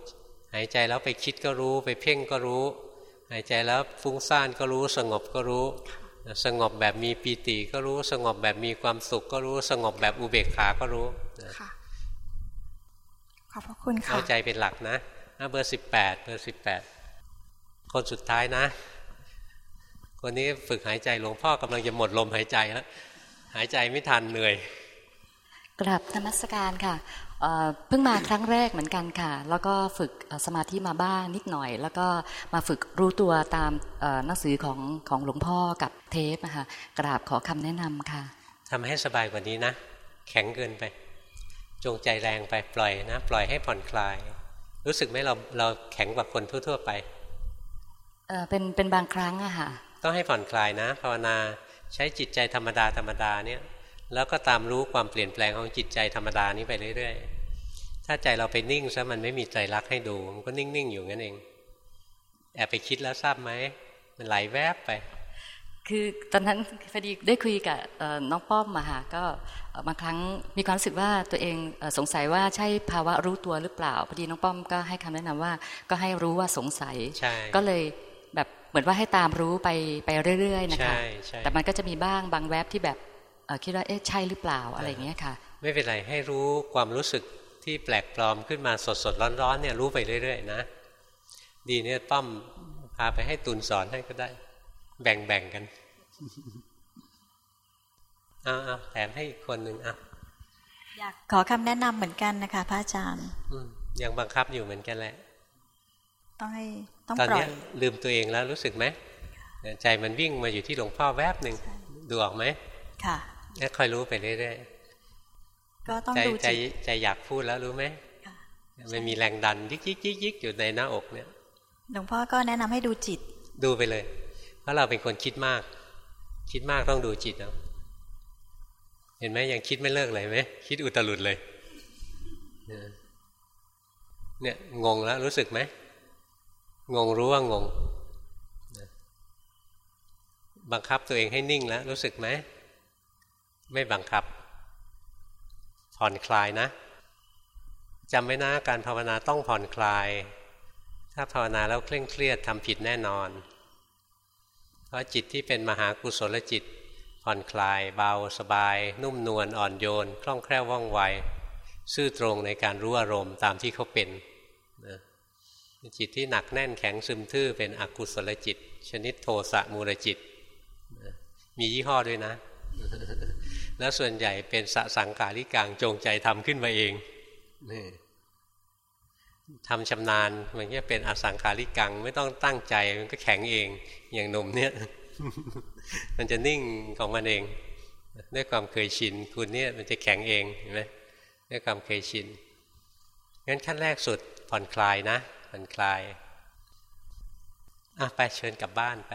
หายใจแล้วไปคิดก็รู้ ไปเพ่งก็รู้ หายใจแล้วฟุ้งซ่านก็รู้สงบก็รู้ สงบแบบมีปีติก็รู้สงบแบบมีความสุขก็รู้สงบแบบอุเบกขาก็รู้ค่ะขอบพระคุณค่ะเอาใจเป็นหลักนะเบอร์สิบแปดเบอร์สิบแปดคนสุดท้ายนะ คนนี้ฝึกหายใจหลวงพ่อกำลังจะหมดลมหายใจแล้วหายใจไม่ทันเหนื่อยกราบธรรมสการค่ะ เพิ่งมาครั้งแรกเหมือนกันค่ะ แล้วก็ฝึกสมาธิมาบ้างนิดหน่อย แล้วก็มาฝึกรู้ตัวตามหนังสือของของหลวงพ่อกับเทปนะคะกราบขอคำแนะนำค่ะทำให้สบายกว่านี้นะ แข็งเกินไป จงใจแรงไปปล่อยนะ ปล่อยให้ผ่อนคลาย รู้สึกไหมเราเราแข็งกว่าคนทั่ว ๆ ไปเป็นเป็นบางครั้งอะค่ะต้องให้ผ่อนคลายนะ ภาวนาใช้จิตใจธรรมดาธรรมดาเนี่ยแล้วก็ตามรู้ความเปลี่ยนแปลงของจิตใจธรรมดานี้ไปเรื่อยๆ ถ้าใจเราไปนิ่งซะมันไม่มีใจรักให้ดู มันก็นิ่งๆอยู่งั้นเอง แอบไปคิดแล้วทราบไหมมันไหลแวบไป คือตอนนั้นพอดีได้คุยกับน้องป้อมมาค่ะก็บางครั้งมีความรู้สึกว่าตัวเองสงสัยว่าใช่ภาวะรู้ตัวหรือเปล่าพอดีน้องป้อมก็ให้คำแนะนำว่า ก็ให้รู้ว่าสงสัยก็เลยเหมือนว่าให้ตามรู้ไปไปเรื่อย ๆ นะคะแต่มันก็จะมีบ้างบางแวบที่แบบคิดว่าเอ๊ะใช่หรือเปล่าอะไรอย่างเงี้ยค่ะ ไม่เป็นไรให้รู้ความรู้สึก ที่แปลกปลอมขึ้นมาสดๆร้อนๆเนี่ยรู้ไปเรื่อย ๆ นะ ดีเนี่ยป้อมพาไปให้ตุนสอนให้ก็ได้ แบ่งๆกันเอาเอาแถมให้อีกคนหนึ่งอะอยากขอคำแนะนำเหมือนกันนะคะ พระอาจารย์ยังบังคับอยู่เหมือนกันแหละ ต้องให้ต้องปล่อยลืมตัวเองแล้วรู้สึกไหมใจมันวิ่งมาอยู่ที่หลวงพ่อแวบหนึ่งดูออกไหมค่ะแล้วคอยรู้ไปเรื่อยๆ ก็ต้องดูใจใจอยากพูดแล้วรู้ไหมมันมีแรงดันยิกยิกยิกยิกอยู่ในหน้าอกเนี่ยหลวงพ่อก็แนะนำให้ดูจิต ดูไปเลย เพราะเราเป็นคนคิดมาก คิดมากต้องดูจิตเอาเห็นไหมยังคิดไม่เลิกเลยไหมคิดอุตลุดเลยเนี่ยงงแล้วรู้สึกไหมงงรู้ว่างง บังคับตัวเองให้นิ่งแล้วรู้สึกไหมไม่บังคับ ผ่อนคลายนะจำไว้นะการภาวนาต้องผ่อนคลาย ถ้าภาวนาแล้วเคร่งเครียดทำผิดแน่นอน เพราะจิตที่เป็นมหากุศลจิต ผ่อนคลาย เบาสบาย นุ่มนวลอ่อนโยน คล่องแคล่วว่องไว ซื่อตรงในการรู้อารมณ์ตามที่เขาเป็นนะจิตที่หนักแน่นแข็งซึมทื่อเป็นอกุศลจิต ชนิดโทสะมูลจิต มียี่ห้อด้วยนะ แล้วส่วนใหญ่เป็นสสังกาลิกังจงใจทำขึ้นมาเองนี่ทำชำนาญมันก็เป็นอสังขาริกังไม่ต้องตั้งใจมันก็แข็งเอง อย่างหนุ่มเนี่ย มันจะนิ่งของมันเอง ด้วยความเคยชินคุณเนี่ยมันจะแข็งเองเห็นไหมด้วยความเคยชินงั้นขั้นแรกสุดผ่อนคลายนะผ่อนคลายอะไปเชิญกลับบ้านไป